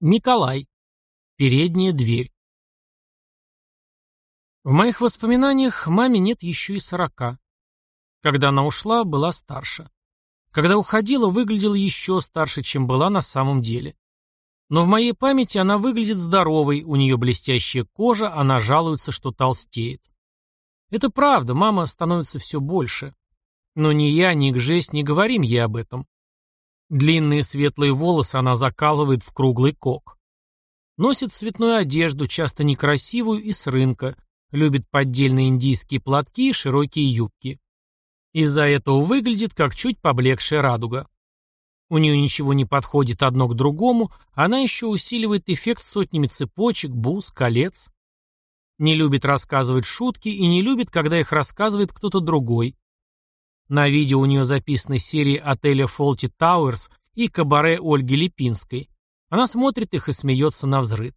Николай. Передняя дверь. В моих воспоминаниях маме нет еще и сорока. Когда она ушла, была старше. Когда уходила, выглядела еще старше, чем была на самом деле. Но в моей памяти она выглядит здоровой, у нее блестящая кожа, она жалуется, что толстеет. Это правда, мама становится все больше. Но ни я, ни Гжесть не говорим ей об этом. Длинные светлые волосы она закалывает в круглый кок. Носит цветную одежду, часто некрасивую и с рынка, любит поддельные индийские платки и широкие юбки. Из-за этого выглядит как чуть поблекшая радуга. У нее ничего не подходит одно к другому, она еще усиливает эффект сотнями цепочек, бус, колец. Не любит рассказывать шутки и не любит, когда их рассказывает кто-то другой. На видео у нее записаны серии отеля Фолти Тауэрс и кабаре Ольги Липинской. Она смотрит их и смеется на взрыд.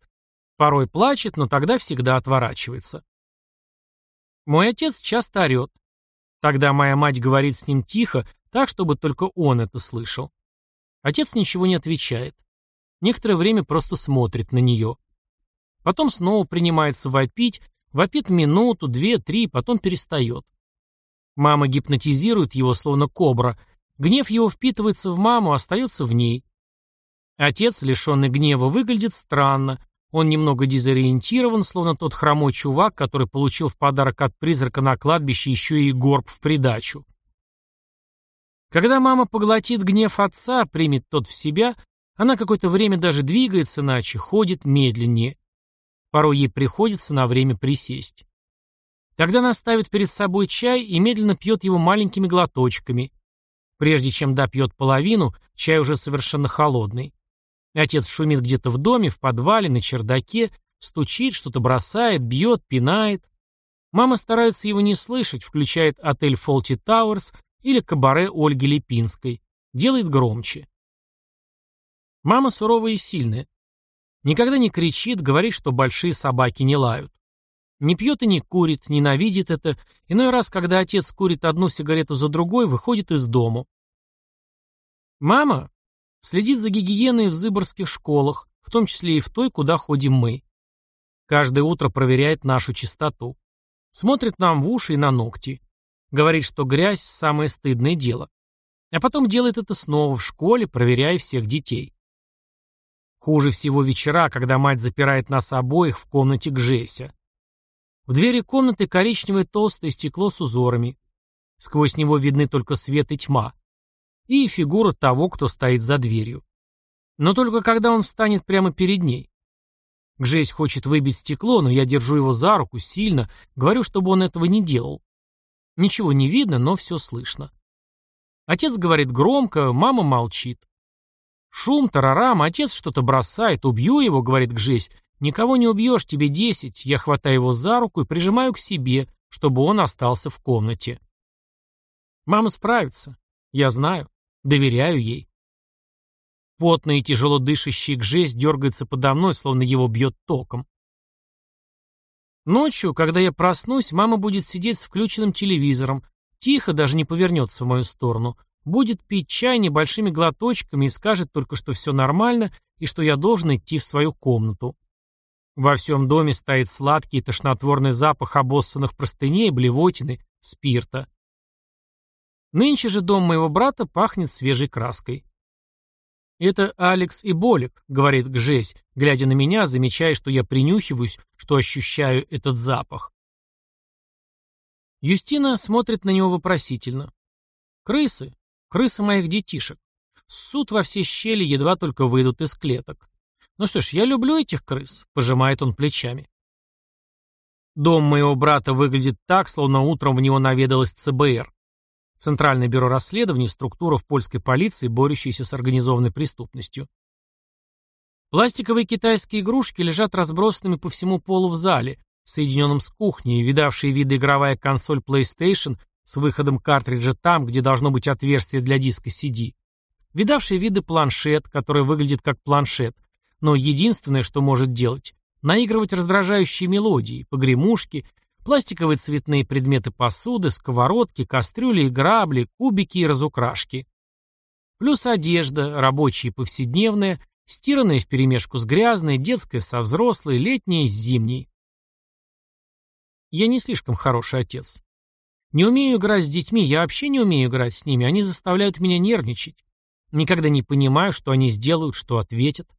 Порой плачет, но тогда всегда отворачивается. Мой отец часто орет. Тогда моя мать говорит с ним тихо, так, чтобы только он это слышал. Отец ничего не отвечает. Некоторое время просто смотрит на нее. Потом снова принимается вопить, вопит минуту, две, три, потом перестает. Мама гипнотизирует его, словно кобра. Гнев его впитывается в маму, остается в ней. Отец, лишенный гнева, выглядит странно, он немного дезориентирован, словно тот хромой чувак, который получил в подарок от призрака на кладбище еще и горб в придачу. Когда мама поглотит гнев отца, примет тот в себя, она какое-то время даже двигается иначе, ходит медленнее. Порой ей приходится на время присесть. Тогда она ставит перед собой чай и медленно пьет его маленькими глоточками. Прежде чем допьет половину, чай уже совершенно холодный. Отец шумит где-то в доме, в подвале, на чердаке, стучит, что-то бросает, бьет, пинает. Мама старается его не слышать, включает отель Фолти Тауэрс или кабаре Ольги Липинской. Делает громче. Мама суровая и сильная. Никогда не кричит, говорит, что большие собаки не лают. Не пьет и не курит, ненавидит это. Иной раз, когда отец курит одну сигарету за другой, выходит из дому. Мама Следит за гигиеной в зыборских школах, в том числе и в той, куда ходим мы. Каждое утро проверяет нашу чистоту. Смотрит нам в уши и на ногти. Говорит, что грязь – самое стыдное дело. А потом делает это снова в школе, проверяя всех детей. Хуже всего вечера, когда мать запирает нас обоих в комнате к Жеся. В двери комнаты коричневое толстое стекло с узорами. Сквозь него видны только свет и тьма и фигура того, кто стоит за дверью. Но только когда он встанет прямо перед ней. Гжесь хочет выбить стекло, но я держу его за руку сильно, говорю, чтобы он этого не делал. Ничего не видно, но все слышно. Отец говорит громко, мама молчит. Шум, тарарам, отец что-то бросает, убью его, говорит Гжесь. Никого не убьешь, тебе десять. Я хватаю его за руку и прижимаю к себе, чтобы он остался в комнате. Мама справится. Я знаю. Доверяю ей. Потный и тяжело дышащий Гжесь дергается подо мной, словно его бьет током. Ночью, когда я проснусь, мама будет сидеть с включенным телевизором, тихо, даже не повернется в мою сторону, будет пить чай небольшими глоточками и скажет только, что все нормально и что я должен идти в свою комнату. Во всем доме стоит сладкий и тошнотворный запах обоссанных простыней, блевотины, спирта. Нынче же дом моего брата пахнет свежей краской. «Это Алекс и Болик», — говорит Гжесь, глядя на меня, замечая, что я принюхиваюсь, что ощущаю этот запах. Юстина смотрит на него вопросительно. «Крысы. Крысы моих детишек. Суд во все щели едва только выйдут из клеток. Ну что ж, я люблю этих крыс», — пожимает он плечами. Дом моего брата выглядит так, словно утром в него наведалась ЦБР. Центральное бюро расследований – структура в польской полиции, борющаяся с организованной преступностью. Пластиковые китайские игрушки лежат разбросанными по всему полу в зале, соединенном с кухней, видавшие виды игровая консоль PlayStation с выходом картриджа там, где должно быть отверстие для диска CD, видавшие виды планшет, который выглядит как планшет, но единственное, что может делать – наигрывать раздражающие мелодии, погремушки – Пластиковые цветные предметы посуды, сковородки, кастрюли и грабли, кубики и разукрашки. Плюс одежда, рабочая и повседневная, Стиранная вперемешку с грязной, детская со взрослой, летняя с зимней. Я не слишком хороший отец. Не умею играть с детьми, я вообще не умею играть с ними, они заставляют меня нервничать. Никогда не понимаю, что они сделают, что ответят.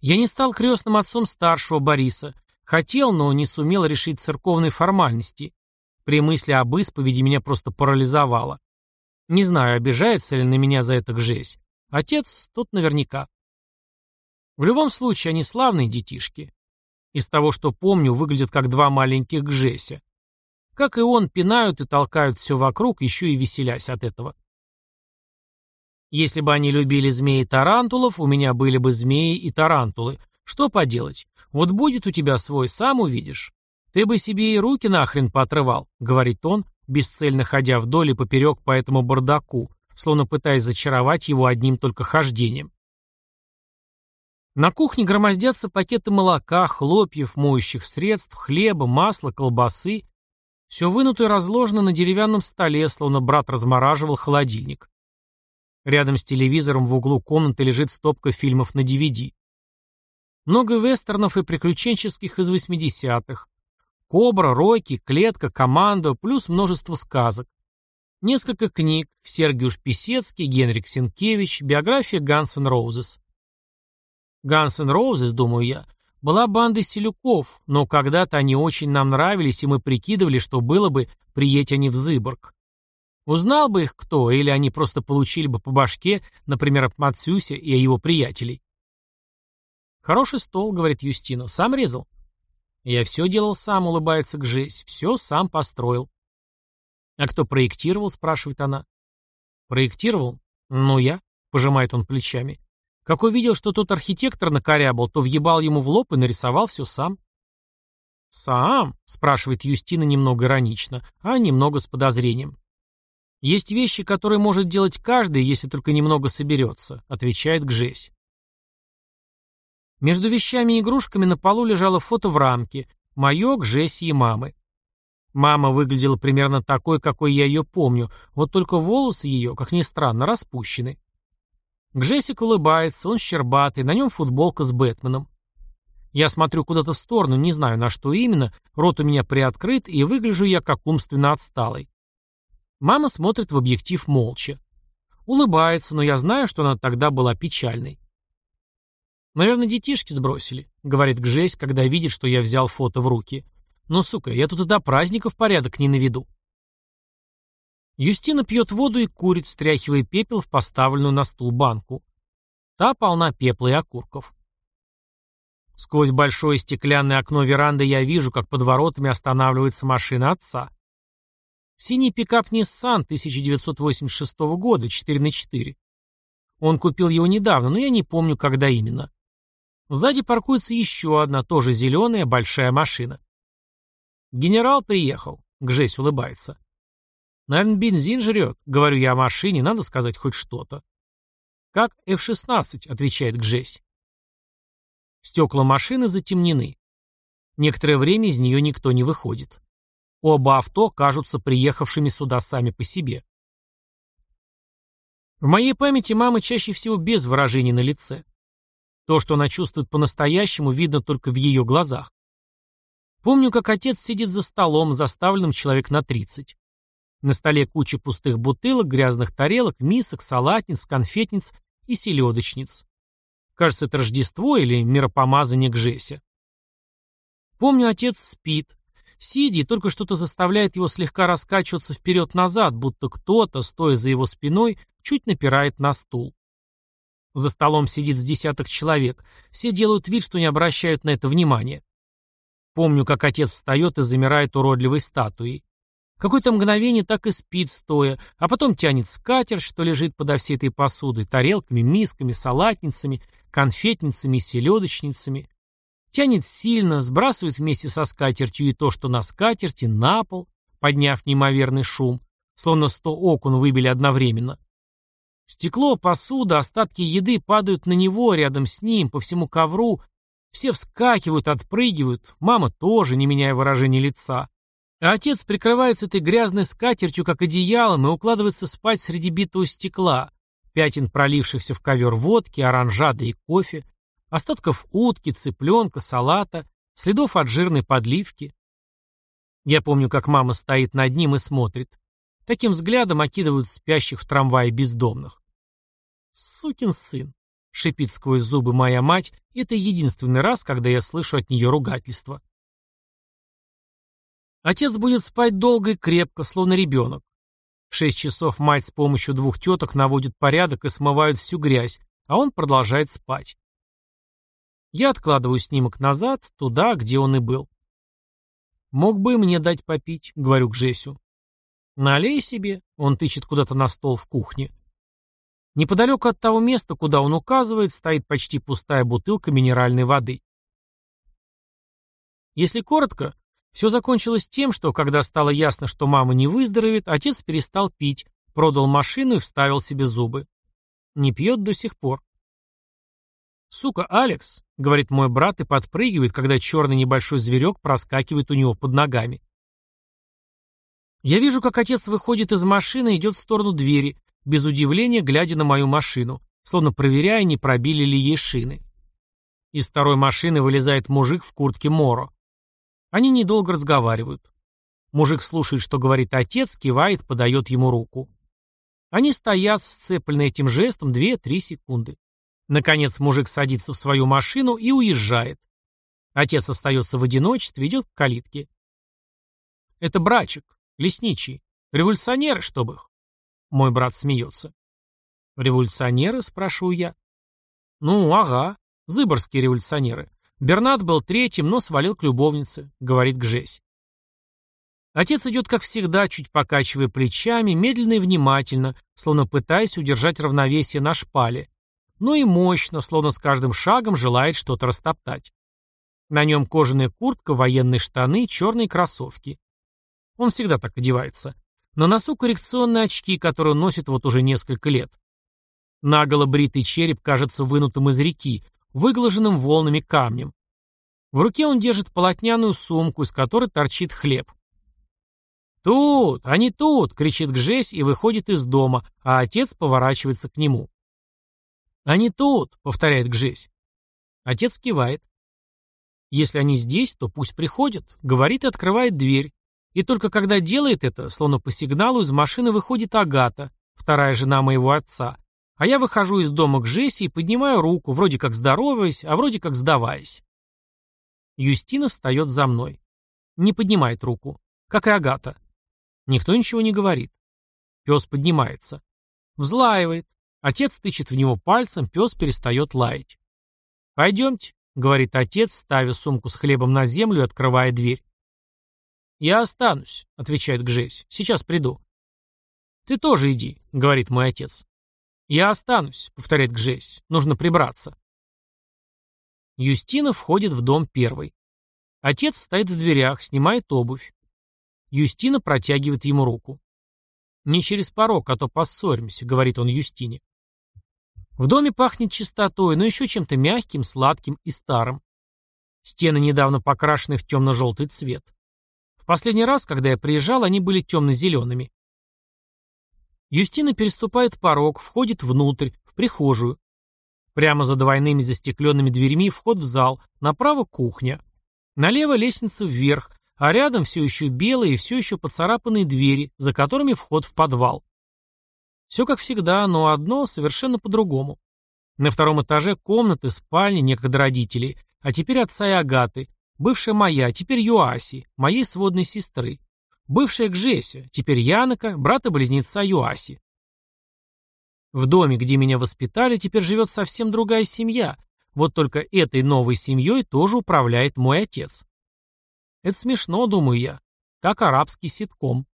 Я не стал крестным отцом старшего Бориса. Хотел, но не сумел решить церковные формальности. При мысли об исповеди меня просто парализовало. Не знаю, обижается ли на меня за это Гжесь. Отец тут наверняка. В любом случае, они славные детишки. Из того, что помню, выглядят как два маленьких Гжеся. Как и он, пинают и толкают все вокруг, еще и веселясь от этого. Если бы они любили змеи и тарантулов, у меня были бы змеи и тарантулы. Что поделать? Вот будет у тебя свой, сам увидишь. Ты бы себе и руки нахрен поотрывал, говорит он, бесцельно ходя вдоль и поперек по этому бардаку, словно пытаясь зачаровать его одним только хождением. На кухне громоздятся пакеты молока, хлопьев, моющих средств, хлеба, масла, колбасы. Все вынуто и разложено на деревянном столе, словно брат размораживал холодильник. Рядом с телевизором в углу комнаты лежит стопка фильмов на DVD. Много вестернов и приключенческих из 80-х. Кобра, Рокки, Клетка, Командо, плюс множество сказок. Несколько книг, Сергиуш Писецкий, Генрик Сенкевич, биография Roses. Guns N' Roses, думаю я, была бандой селюков, но когда-то они очень нам нравились, и мы прикидывали, что было бы, приедь они в Зыборг. Узнал бы их кто, или они просто получили бы по башке, например, от Мацюся и его приятелей. «Хороший стол», — говорит Юстино, — «сам резал». «Я все делал сам», — улыбается Гжесь, — «все сам построил». «А кто проектировал?» — спрашивает она. «Проектировал? Ну, я», — пожимает он плечами. Как увидел, что тот архитектор накорябал, то въебал ему в лоб и нарисовал все сам. «Сам?» — спрашивает Юстина немного иронично, а немного с подозрением. «Есть вещи, которые может делать каждый, если только немного соберется», — отвечает Гжесь. Между вещами и игрушками на полу лежало фото в рамке. Мое, Гжеси и мамы. Мама выглядела примерно такой, какой я ее помню, вот только волосы ее, как ни странно, распущены. Гжесик улыбается, он щербатый, на нем футболка с Бэтменом. Я смотрю куда-то в сторону, не знаю на что именно, рот у меня приоткрыт, и выгляжу я как умственно отсталый. Мама смотрит в объектив молча. Улыбается, но я знаю, что она тогда была печальной. «Наверное, детишки сбросили», — говорит Гжесь, когда видит, что я взял фото в руки. «Ну, сука, я тут и до праздников порядок не наведу». Юстина пьет воду и курит, стряхивая пепел в поставленную на стул банку. Та полна пепла и окурков. Сквозь большое стеклянное окно веранды я вижу, как под воротами останавливается машина отца. Синий пикап Nissan 1986 года, 4 на 4. Он купил его недавно, но я не помню, когда именно. Сзади паркуется еще одна, тоже зеленая, большая машина. Генерал приехал. Гжесь улыбается. Наверное, бензин жрет. Говорю я о машине, надо сказать хоть что-то. Как F-16, отвечает Гжесь. Стекла машины затемнены. Некоторое время из нее никто не выходит. Оба авто кажутся приехавшими сюда сами по себе. В моей памяти мама чаще всего без выражений на лице. То, что она чувствует по-настоящему, видно только в ее глазах. Помню, как отец сидит за столом, заставленным человек на 30. На столе куча пустых бутылок, грязных тарелок, мисок, салатниц, конфетниц и селедочниц. Кажется, это Рождество или миропомазание к Жесе. Помню, отец спит, Сидя, только что-то заставляет его слегка раскачиваться вперед-назад, будто кто-то, стоя за его спиной, чуть напирает на стул. За столом сидит с десяток человек. Все делают вид, что не обращают на это внимания. Помню, как отец встает и замирает уродливой статуей. Какое-то мгновение так и спит стоя, а потом тянет скатерть, что лежит подо всей этой посудой, тарелками, мисками, салатницами, конфетницами и селедочницами. Тянет сильно, сбрасывает вместе со скатертью и то, что на скатерти, на пол, подняв неимоверный шум, словно сто окон выбили одновременно. Стекло, посуда, остатки еды падают на него, рядом с ним, по всему ковру. Все вскакивают, отпрыгивают, мама тоже, не меняя выражения лица. А отец прикрывается этой грязной скатертью, как одеялом, и укладывается спать среди битого стекла, пятен пролившихся в ковер водки, оранжады и кофе, остатков утки, цыпленка, салата, следов от жирной подливки. Я помню, как мама стоит над ним и смотрит. Таким взглядом окидывают спящих в трамвае бездомных. «Сукин сын!» — шипит сквозь зубы моя мать, это единственный раз, когда я слышу от нее ругательство. Отец будет спать долго и крепко, словно ребенок. В шесть часов мать с помощью двух теток наводит порядок и смывает всю грязь, а он продолжает спать. Я откладываю снимок назад, туда, где он и был. «Мог бы мне дать попить», — говорю к Жесю. «Налей себе», — он тычет куда-то на стол в кухне. Неподалеку от того места, куда он указывает, стоит почти пустая бутылка минеральной воды. Если коротко, все закончилось тем, что, когда стало ясно, что мама не выздоровеет, отец перестал пить, продал машину и вставил себе зубы. Не пьет до сих пор. «Сука, Алекс», — говорит мой брат и подпрыгивает, когда черный небольшой зверек проскакивает у него под ногами. Я вижу, как отец выходит из машины и идет в сторону двери, без удивления глядя на мою машину, словно проверяя, не пробили ли ей шины. Из второй машины вылезает мужик в куртке Моро. Они недолго разговаривают. Мужик слушает, что говорит отец, кивает, подает ему руку. Они стоят, сцеплены этим жестом, две-три секунды. Наконец мужик садится в свою машину и уезжает. Отец остается в одиночестве, идет к калитке. Это брачек, лесничий. Революционеры, чтобы их. Мой брат смеется. Революционеры, спрашиваю я. Ну, ага, зыборские революционеры. Бернат был третьим, но свалил к любовнице, говорит Гжесь. Отец идет, как всегда, чуть покачивая плечами, медленно и внимательно, словно пытаясь удержать равновесие на шпале, но и мощно, словно с каждым шагом желает что-то растоптать. На нем кожаная куртка, военные штаны, черные кроссовки. Он всегда так одевается. На носу коррекционные очки, которые он носит вот уже несколько лет. Наголо бритый череп кажется вынутым из реки, выглаженным волнами камнем. В руке он держит полотняную сумку, из которой торчит хлеб. «Тут! Они тут!» — кричит Гжесь и выходит из дома, а отец поворачивается к нему. «Они тут!» — повторяет Гжесь. Отец кивает. «Если они здесь, то пусть приходят», — говорит и открывает дверь. И только когда делает это, словно по сигналу, из машины выходит Агата, вторая жена моего отца, а я выхожу из дома к Жессе и поднимаю руку, вроде как здороваясь, а вроде как сдаваясь. Юстина встает за мной. Не поднимает руку. Как и Агата. Никто ничего не говорит. Пес поднимается. Взлаивает. Отец тычет в него пальцем, пес перестает лаять. «Пойдемте», — говорит отец, ставя сумку с хлебом на землю и открывая дверь. «Я останусь», — отвечает Гжесь. «Сейчас приду». «Ты тоже иди», — говорит мой отец. «Я останусь», — повторяет Гжесь. «Нужно прибраться». Юстина входит в дом первой. Отец стоит в дверях, снимает обувь. Юстина протягивает ему руку. «Не через порог, а то поссоримся», — говорит он Юстине. В доме пахнет чистотой, но еще чем-то мягким, сладким и старым. Стены недавно покрашены в темно-желтый цвет. В последний раз, когда я приезжал, они были темно-зелеными. Юстина переступает порог, входит внутрь, в прихожую. Прямо за двойными застекленными дверьми вход в зал, направо кухня. Налево лестница вверх, а рядом все еще белые и все еще поцарапанные двери, за которыми вход в подвал. Все как всегда, но одно совершенно по-другому. На втором этаже комнаты, спальни некогда родителей, а теперь отца и Агаты, бывшая моя, теперь Юаси, моей сводной сестры. Бывшая Гжеся, теперь Янока, брата-близнеца Юаси. В доме, где меня воспитали, теперь живет совсем другая семья. Вот только этой новой семьей тоже управляет мой отец. Это смешно, думаю я, как арабский ситком.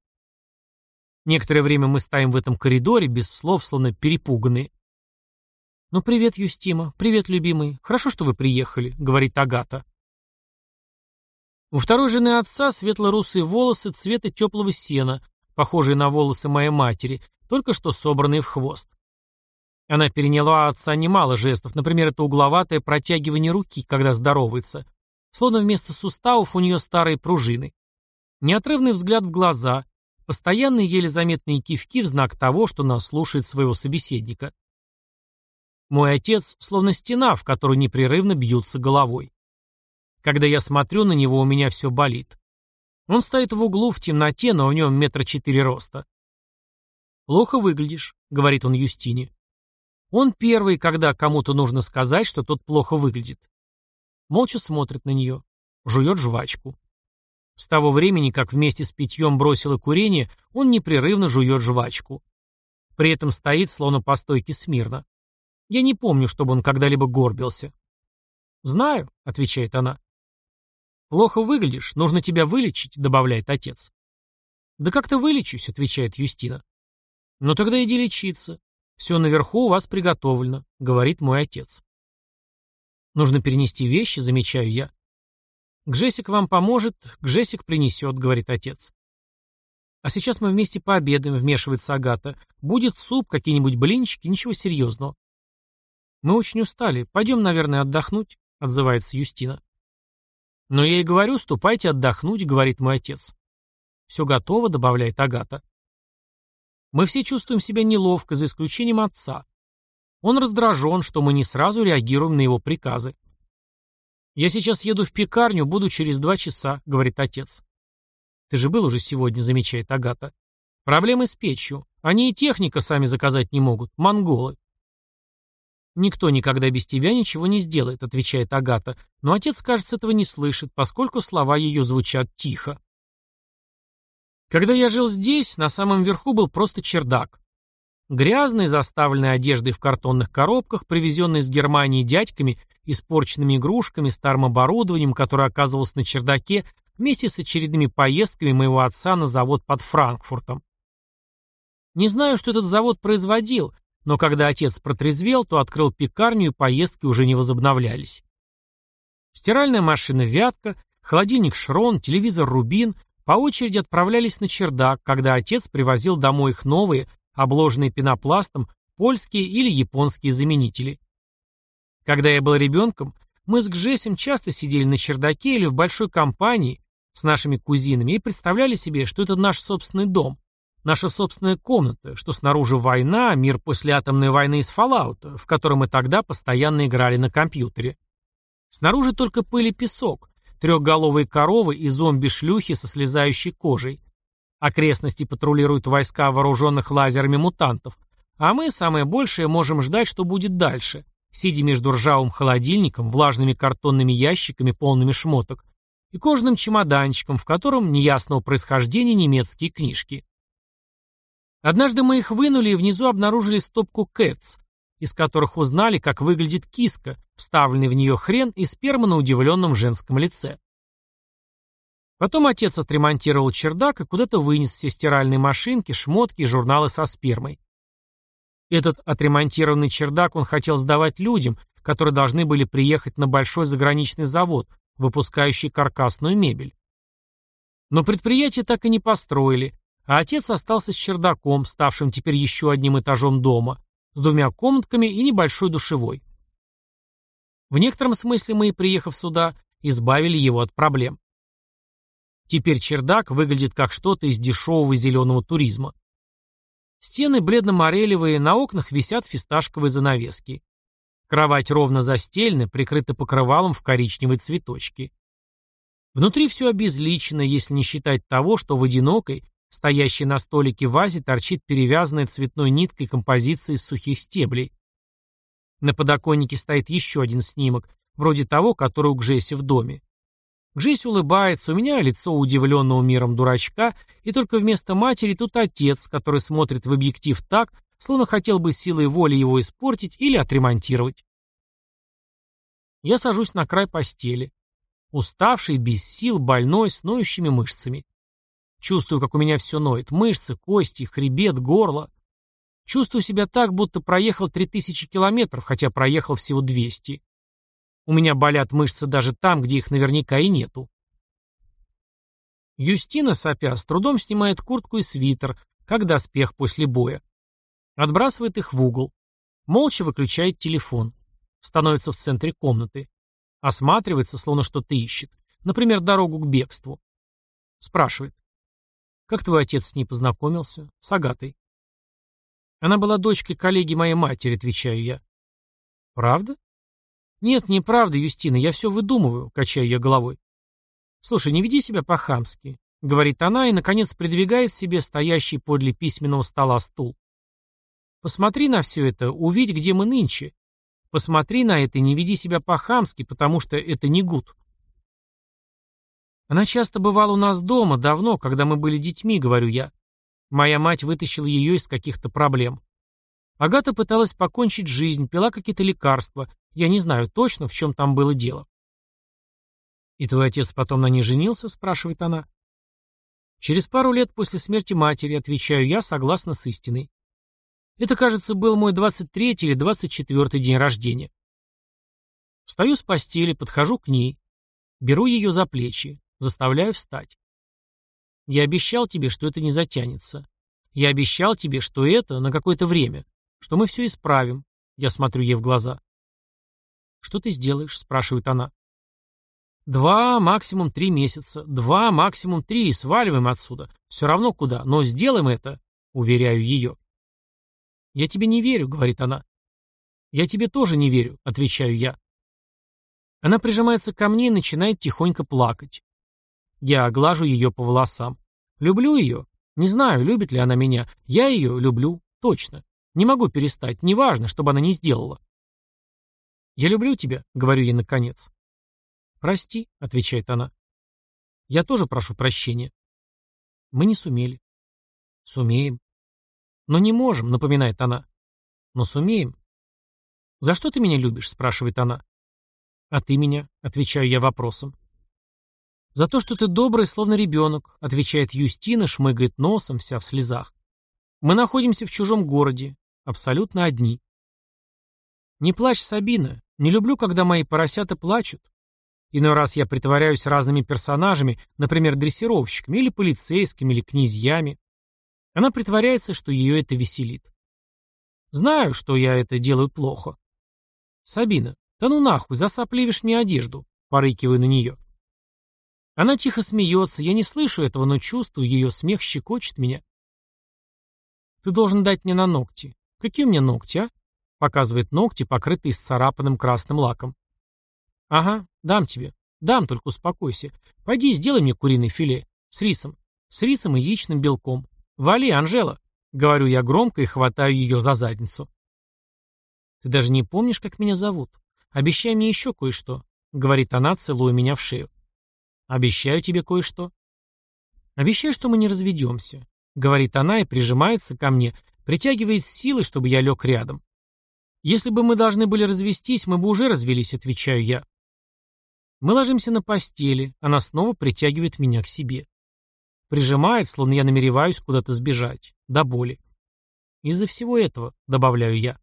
Некоторое время мы стоим в этом коридоре, без слов, словно перепуганные. «Ну, привет, Юстима. Привет, любимый. Хорошо, что вы приехали», — говорит Агата. У второй жены отца светло-русые волосы цвета теплого сена, похожие на волосы моей матери, только что собранные в хвост. Она переняла от отца немало жестов, например, это угловатое протягивание руки, когда здоровается, словно вместо суставов у нее старые пружины. Неотрывный взгляд в глаза, постоянные еле заметные кивки в знак того, что она слушает своего собеседника. Мой отец словно стена, в которую непрерывно бьются головой. Когда я смотрю на него, у меня все болит. Он стоит в углу в темноте, но в нем метра четыре роста. «Плохо выглядишь», — говорит он Юстине. Он первый, когда кому-то нужно сказать, что тот плохо выглядит. Молча смотрит на нее, жует жвачку. С того времени, как вместе с питьем бросило курение, он непрерывно жует жвачку. При этом стоит, словно по стойке смирно. Я не помню, чтобы он когда-либо горбился. «Знаю», — отвечает она. «Плохо выглядишь, нужно тебя вылечить», — добавляет отец. «Да как-то вылечусь», — отвечает Юстина. «Ну тогда иди лечиться. Все наверху у вас приготовлено», — говорит мой отец. «Нужно перенести вещи», — замечаю я. «Гжесик вам поможет, Гжесик принесет», — говорит отец. «А сейчас мы вместе пообедаем», — вмешивается Агата. «Будет суп, какие-нибудь блинчики, ничего серьезного». «Мы очень устали. Пойдем, наверное, отдохнуть», — отзывается Юстина. «Но я и говорю, ступайте отдохнуть», — говорит мой отец. «Все готово», — добавляет Агата. Мы все чувствуем себя неловко, за исключением отца. Он раздражен, что мы не сразу реагируем на его приказы. «Я сейчас еду в пекарню, буду через два часа», — говорит отец. «Ты же был уже сегодня», — замечает Агата. «Проблемы с печью. Они и техника сами заказать не могут. Монголы». «Никто никогда без тебя ничего не сделает», — отвечает Агата, но отец, кажется, этого не слышит, поскольку слова ее звучат тихо. Когда я жил здесь, на самом верху был просто чердак. Грязный, заставленный одеждой в картонных коробках, привезенный из Германии дядьками, испорченными игрушками, старым оборудованием, которое оказывалось на чердаке, вместе с очередными поездками моего отца на завод под Франкфуртом. Не знаю, что этот завод производил, но когда отец протрезвел, то открыл пекарню, и поездки уже не возобновлялись. Стиральная машина «Вятка», холодильник «Шрон», телевизор «Рубин» по очереди отправлялись на чердак, когда отец привозил домой их новые, обложенные пенопластом, польские или японские заменители. Когда я был ребенком, мы с Гжесем часто сидели на чердаке или в большой компании с нашими кузинами и представляли себе, что это наш собственный дом, Наша собственная комната, что снаружи война, мир после атомной войны из Fallout, в котором мы тогда постоянно играли на компьютере. Снаружи только пыль и песок, трехголовые коровы и зомби-шлюхи со слезающей кожей. Окрестности патрулируют войска вооруженных лазерами мутантов, а мы, самое большее, можем ждать, что будет дальше, сидя между ржавым холодильником, влажными картонными ящиками, полными шмоток, и кожаным чемоданчиком, в котором неясного происхождения немецкие книжки. Однажды мы их вынули и внизу обнаружили стопку кэтс, из которых узнали, как выглядит киска, вставленный в нее хрен и сперма на удивленном женском лице. Потом отец отремонтировал чердак и куда-то вынес все стиральные машинки, шмотки и журналы со спермой. Этот отремонтированный чердак он хотел сдавать людям, которые должны были приехать на большой заграничный завод, выпускающий каркасную мебель. Но предприятие так и не построили, а отец остался с чердаком, ставшим теперь еще одним этажом дома, с двумя комнатками и небольшой душевой. В некотором смысле мы, приехав сюда, избавили его от проблем. Теперь чердак выглядит как что-то из дешевого зеленого туризма. Стены бледно-морелевые, на окнах висят фисташковые занавески. Кровать ровно застелена, прикрыта покрывалом в коричневой цветочке. Внутри все обезличено, если не считать того, что в одинокой, Стоящей на столике вазе торчит перевязанная цветной ниткой композиция из сухих стеблей. На подоконнике стоит еще один снимок, вроде того, который у Гжеси в доме. Гжесь улыбается, у меня лицо удивленного миром дурачка, и только вместо матери тут отец, который смотрит в объектив так, словно хотел бы силой воли его испортить или отремонтировать. Я сажусь на край постели. Уставший, без сил, больной, с ноющими мышцами. Чувствую, как у меня все ноет. Мышцы, кости, хребет, горло. Чувствую себя так, будто проехал 3000 километров, хотя проехал всего 200. У меня болят мышцы даже там, где их наверняка и нету. Юстина, сопя, с трудом снимает куртку и свитер, как доспех после боя. Отбрасывает их в угол. Молча выключает телефон. Становится в центре комнаты. Осматривается, словно что-то ищет. Например, дорогу к бегству. Спрашивает. Как твой отец с ней познакомился? С Агатой. Она была дочкой коллеги моей матери, отвечаю я. Правда? Нет, неправда, Юстина, я все выдумываю, качаю я головой. Слушай, не веди себя по-хамски, говорит она и, наконец, придвигает себе стоящий подле письменного стола стул. Посмотри на все это, увидь, где мы нынче. Посмотри на это и не веди себя по-хамски, потому что это не гуд. Она часто бывала у нас дома, давно, когда мы были детьми, говорю я. Моя мать вытащила ее из каких-то проблем. Агата пыталась покончить жизнь, пила какие-то лекарства. Я не знаю точно, в чем там было дело. «И твой отец потом на ней женился?» – спрашивает она. Через пару лет после смерти матери, отвечаю я, согласно с истиной. Это, кажется, был мой 23 или 24 день рождения. Встаю с постели, подхожу к ней, беру ее за плечи. Заставляю встать. Я обещал тебе, что это не затянется. Я обещал тебе, что это на какое-то время, что мы все исправим. Я смотрю ей в глаза. Что ты сделаешь? спрашивает она. Два, максимум три месяца. Два, максимум три, и сваливаем отсюда. Все равно куда, но сделаем это, уверяю ее. Я тебе не верю, говорит она. Я тебе тоже не верю, отвечаю я. Она прижимается ко мне и начинает тихонько плакать. Я оглажу ее по волосам. Люблю ее. Не знаю, любит ли она меня. Я ее люблю. Точно. Не могу перестать. Неважно, что бы она ни сделала. «Я люблю тебя», — говорю ей наконец. «Прости», — отвечает она. «Я тоже прошу прощения». «Мы не сумели». «Сумеем». «Но не можем», — напоминает она. «Но сумеем». «За что ты меня любишь?» — спрашивает она. «А ты меня?» — отвечаю я вопросом. «За то, что ты добрый, словно ребенок», — отвечает Юстина, шмыгает носом, вся в слезах. «Мы находимся в чужом городе, абсолютно одни». «Не плачь, Сабина. Не люблю, когда мои поросята плачут. Иной раз я притворяюсь разными персонажами, например, дрессировщиками, или полицейскими, или князьями. Она притворяется, что ее это веселит. Знаю, что я это делаю плохо. Сабина, да ну нахуй, засопливишь мне одежду, порыкиваю на нее. Она тихо смеется, я не слышу этого, но чувствую, ее смех щекочет меня. Ты должен дать мне на ногти. Какие у меня ногти, а? Показывает ногти, покрытые сцарапанным красным лаком. Ага, дам тебе. Дам, только успокойся. Пойди, сделай мне куриное филе. С рисом. С рисом и яичным белком. Вали, Анжела. Говорю я громко и хватаю ее за задницу. Ты даже не помнишь, как меня зовут? Обещай мне еще кое-что. Говорит она, целуя меня в шею. Обещаю тебе кое-что. Обещаю, что мы не разведемся, говорит она и прижимается ко мне, притягивает силой, чтобы я лег рядом. Если бы мы должны были развестись, мы бы уже развелись, отвечаю я. Мы ложимся на постели, она снова притягивает меня к себе. Прижимает, словно я намереваюсь куда-то сбежать, до боли. Из-за всего этого, добавляю я.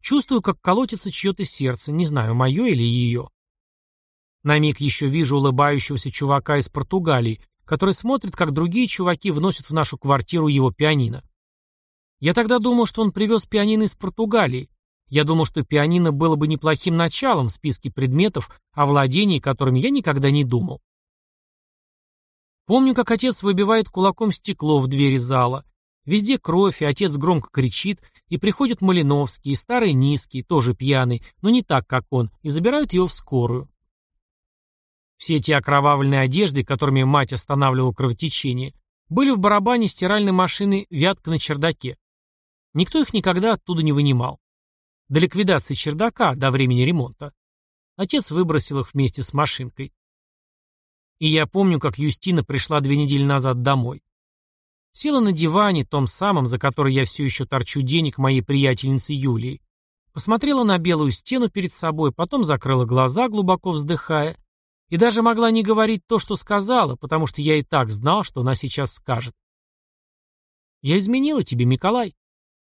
Чувствую, как колотится чье-то сердце, не знаю, мое или ее. На миг еще вижу улыбающегося чувака из Португалии, который смотрит, как другие чуваки вносят в нашу квартиру его пианино. Я тогда думал, что он привез пианино из Португалии. Я думал, что пианино было бы неплохим началом в списке предметов, о владении которыми я никогда не думал. Помню, как отец выбивает кулаком стекло в двери зала. Везде кровь, и отец громко кричит, и приходит Малиновский, и старый низкий, тоже пьяный, но не так, как он, и забирают его в скорую. Все эти окровавленные одежды, которыми мать останавливала кровотечение, были в барабане стиральной машины «Вятка» на чердаке. Никто их никогда оттуда не вынимал. До ликвидации чердака, до времени ремонта. Отец выбросил их вместе с машинкой. И я помню, как Юстина пришла две недели назад домой. Села на диване, том самом, за который я все еще торчу денег моей приятельницы Юлии. Посмотрела на белую стену перед собой, потом закрыла глаза, глубоко вздыхая, и даже могла не говорить то, что сказала, потому что я и так знал, что она сейчас скажет. «Я изменила тебе, Миколай?»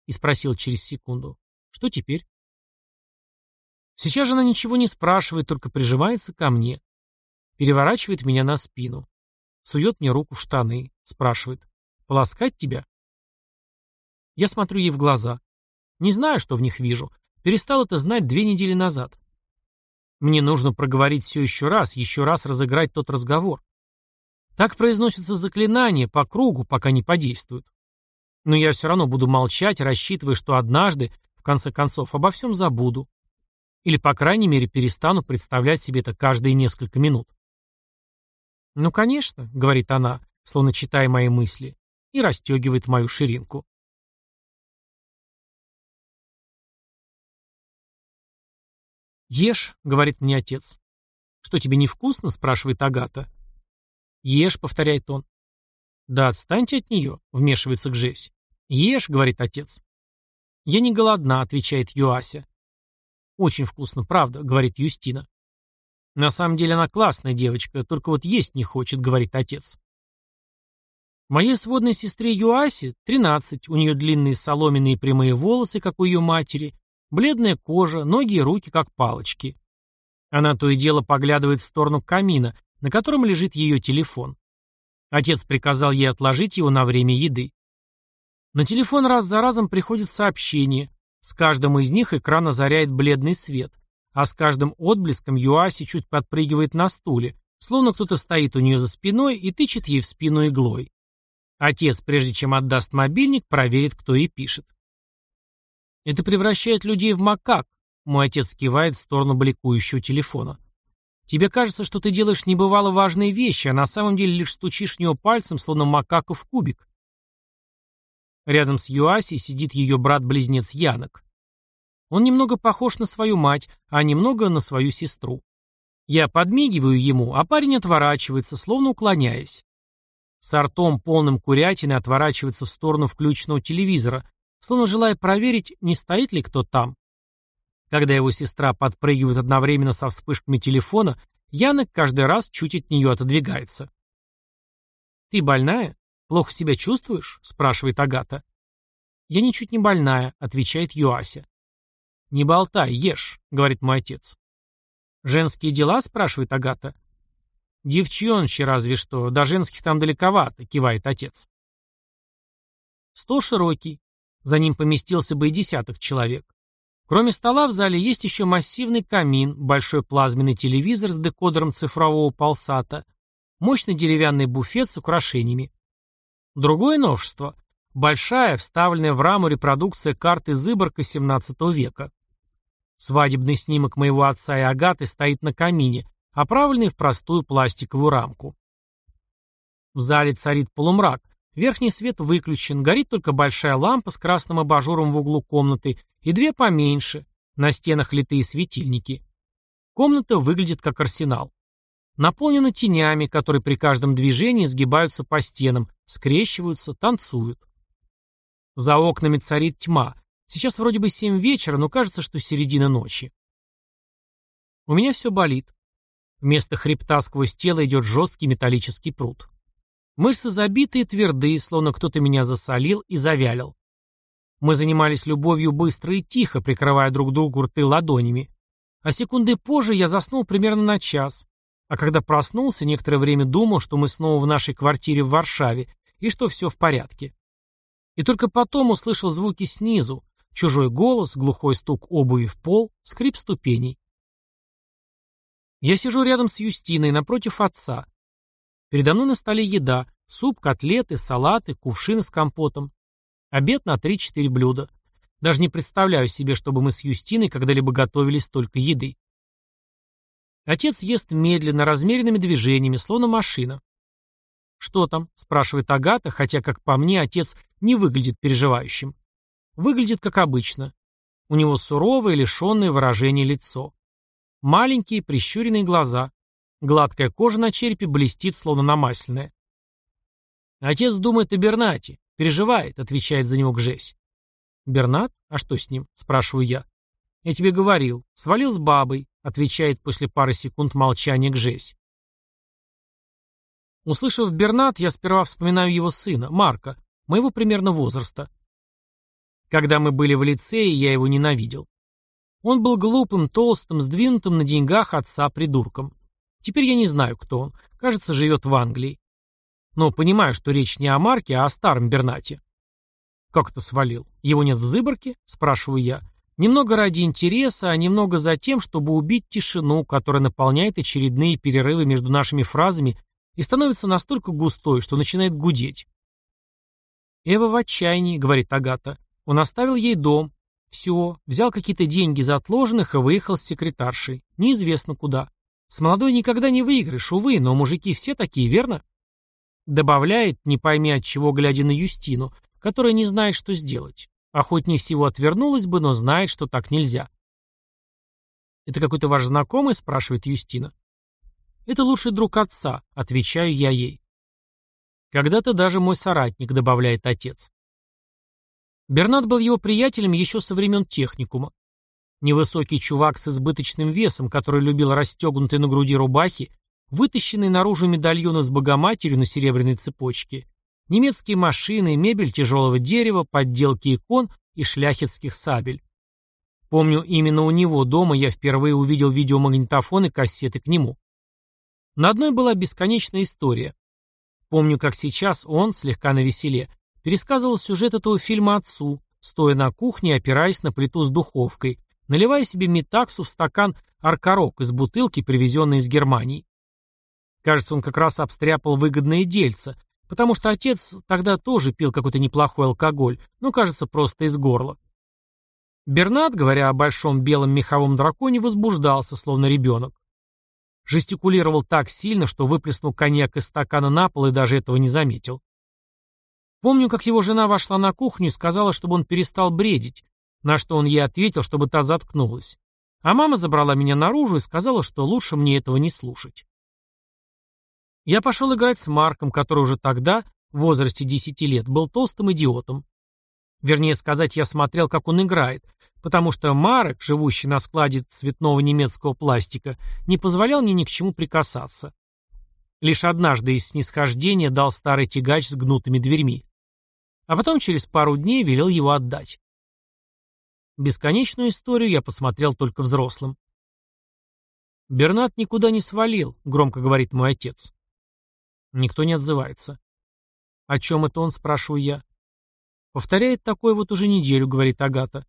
И спросил через секунду. «Что теперь?» Сейчас же она ничего не спрашивает, только прижимается ко мне. Переворачивает меня на спину. Сует мне руку в штаны. Спрашивает. «Полоскать тебя?» Я смотрю ей в глаза. Не знаю, что в них вижу. Перестал это знать две недели назад. Мне нужно проговорить все еще раз, еще раз разыграть тот разговор. Так произносятся заклинания по кругу, пока не подействуют. Но я все равно буду молчать, рассчитывая, что однажды, в конце концов, обо всем забуду. Или, по крайней мере, перестану представлять себе это каждые несколько минут. «Ну, конечно», — говорит она, словно читая мои мысли, и расстегивает мою ширинку. «Ешь», — говорит мне отец. «Что, тебе невкусно?» — спрашивает Агата. «Ешь», — повторяет он. «Да отстаньте от нее», — вмешивается Гжесь. «Ешь», — говорит отец. «Я не голодна», — отвечает Юася. «Очень вкусно, правда», — говорит Юстина. «На самом деле она классная девочка, только вот есть не хочет», — говорит отец. Моей сводной сестре Юасе 13, у нее длинные соломенные прямые волосы, как у ее матери, бледная кожа, ноги и руки, как палочки. Она то и дело поглядывает в сторону камина, на котором лежит ее телефон. Отец приказал ей отложить его на время еды. На телефон раз за разом приходят сообщения. С каждым из них экран озаряет бледный свет, а с каждым отблеском Юаси чуть подпрыгивает на стуле, словно кто-то стоит у нее за спиной и тычет ей в спину иглой. Отец, прежде чем отдаст мобильник, проверит, кто ей пишет. Это превращает людей в макак, мой отец кивает в сторону бликующего телефона. Тебе кажется, что ты делаешь небывало важные вещи, а на самом деле лишь стучишь в него пальцем, словно макака в кубик. Рядом с Юаси сидит ее брат-близнец Янок. Он немного похож на свою мать, а немного на свою сестру. Я подмигиваю ему, а парень отворачивается, словно уклоняясь. С ртом, полным курятины, отворачивается в сторону включенного телевизора, словно желая проверить, не стоит ли кто там. Когда его сестра подпрыгивает одновременно со вспышками телефона, Янок каждый раз чуть от нее отодвигается. «Ты больная? Плохо себя чувствуешь?» – спрашивает Агата. «Я ничуть не больная», – отвечает Юася. «Не болтай, ешь», — говорит мой отец. «Женские дела?» — спрашивает Агата. «Девчончи разве что, до женских там далековато», — кивает отец. Стол широкий. За ним поместился бы и десяток человек. Кроме стола в зале есть еще массивный камин, большой плазменный телевизор с декодером цифрового полсата, мощный деревянный буфет с украшениями. Другое новшество – большая, вставленная в раму репродукция карты Зыборка XVII века. Свадебный снимок моего отца и Агаты стоит на камине, оправленный в простую пластиковую рамку. В зале царит полумрак, верхний свет выключен, горит только большая лампа с красным абажуром в углу комнаты и две поменьше, на стенах литые светильники. Комната выглядит как арсенал. Наполнена тенями, которые при каждом движении сгибаются по стенам, скрещиваются, танцуют. За окнами царит тьма. Сейчас вроде бы семь вечера, но кажется, что середина ночи. У меня все болит. Вместо хребта сквозь тело идет жесткий металлический пруд. Мышцы забиты и твердые, словно кто-то меня засолил и завялил. Мы занимались любовью быстро и тихо, прикрывая друг другу рты ладонями. А секунды позже я заснул примерно на час. А когда проснулся, некоторое время думал, что мы снова в нашей квартире в Варшаве и что все в порядке. И только потом услышал звуки снизу, чужой голос, глухой стук обуви в пол, скрип ступеней. Я сижу рядом с Юстиной, напротив отца. Передо мной на столе еда, суп, котлеты, салаты, кувшины с компотом. Обед на 3-4 блюда. Даже не представляю себе, чтобы мы с Юстиной когда-либо готовили столько еды. Отец ест медленно, размеренными движениями, словно машина. «Что там?» – спрашивает Агата, хотя, как по мне, отец не выглядит переживающим. Выглядит как обычно. У него суровое, лишенное выражение лицо. Маленькие, прищуренные глаза. Гладкая кожа на черепе блестит, словно намасленная. Отец думает о Бернате. Переживает, отвечает за него Гжесь. Бернат? А что с ним? Спрашиваю я. Я тебе говорил. Свалил с бабой, отвечает после пары секунд молчания Гжесь. Услышав Бернат, я сперва вспоминаю его сына, Марка, моего примерно возраста. Когда мы были в лицее, я его ненавидел. Он был глупым, толстым, сдвинутым на деньгах отца придурком. Теперь я не знаю, кто он. Кажется, живет в Англии. Но понимаю, что речь не о Марке, а о старом Бернате. Как это свалил? Его нет в Зыборке? Спрашиваю я. Немного ради интереса, а немного за тем, чтобы убить тишину, которая наполняет очередные перерывы между нашими фразами и становится настолько густой, что начинает гудеть. «Эва в отчаянии», — говорит Агата. «Он оставил ей дом, Все, взял какие-то деньги за отложенных и выехал с секретаршей. Неизвестно куда. С молодой никогда не выиграешь, увы, но мужики все такие, верно? Добавляет, не пойми от чего, глядя на Юстину, которая не знает, что сделать. Охотнее всего отвернулась бы, но знает, что так нельзя. «Это какой-то ваш знакомый?» – спрашивает Юстина. «Это лучший друг отца», – отвечаю я ей. «Когда-то даже мой соратник», – добавляет отец. Бернат был его приятелем еще со времен техникума. Невысокий чувак с избыточным весом, который любил расстегнутые на груди рубахи, вытащенные наружу медальоны с богоматерью на серебряной цепочке, немецкие машины, мебель тяжелого дерева, подделки икон и шляхетских сабель. Помню, именно у него дома я впервые увидел видеомагнитофон и кассеты к нему. На одной была бесконечная история. Помню, как сейчас он, слегка навеселе, пересказывал сюжет этого фильма отцу, стоя на кухне и опираясь на плиту с духовкой, наливая себе метаксу в стакан аркарок из бутылки, привезенной из Германии. Кажется, он как раз обстряпал выгодные дельца, потому что отец тогда тоже пил какой-то неплохой алкоголь, но, кажется, просто из горла. Бернат, говоря о большом белом меховом драконе, возбуждался, словно ребенок. Жестикулировал так сильно, что выплеснул коньяк из стакана на пол и даже этого не заметил. Помню, как его жена вошла на кухню и сказала, чтобы он перестал бредить, на что он ей ответил, чтобы та заткнулась. А мама забрала меня наружу и сказала, что лучше мне этого не слушать. Я пошел играть с Марком, который уже тогда, в возрасте 10 лет, был толстым идиотом. Вернее сказать, я смотрел, как он играет, потому что Марек, живущий на складе цветного немецкого пластика, не позволял мне ни к чему прикасаться. Лишь однажды из снисхождения дал старый тягач с гнутыми дверьми. А потом через пару дней велел его отдать. Бесконечную историю я посмотрел только взрослым. «Бернат никуда не свалил», — громко говорит мой отец. Никто не отзывается. «О чем это он?» — спрашиваю я. «Повторяет такое вот уже неделю», — говорит Агата.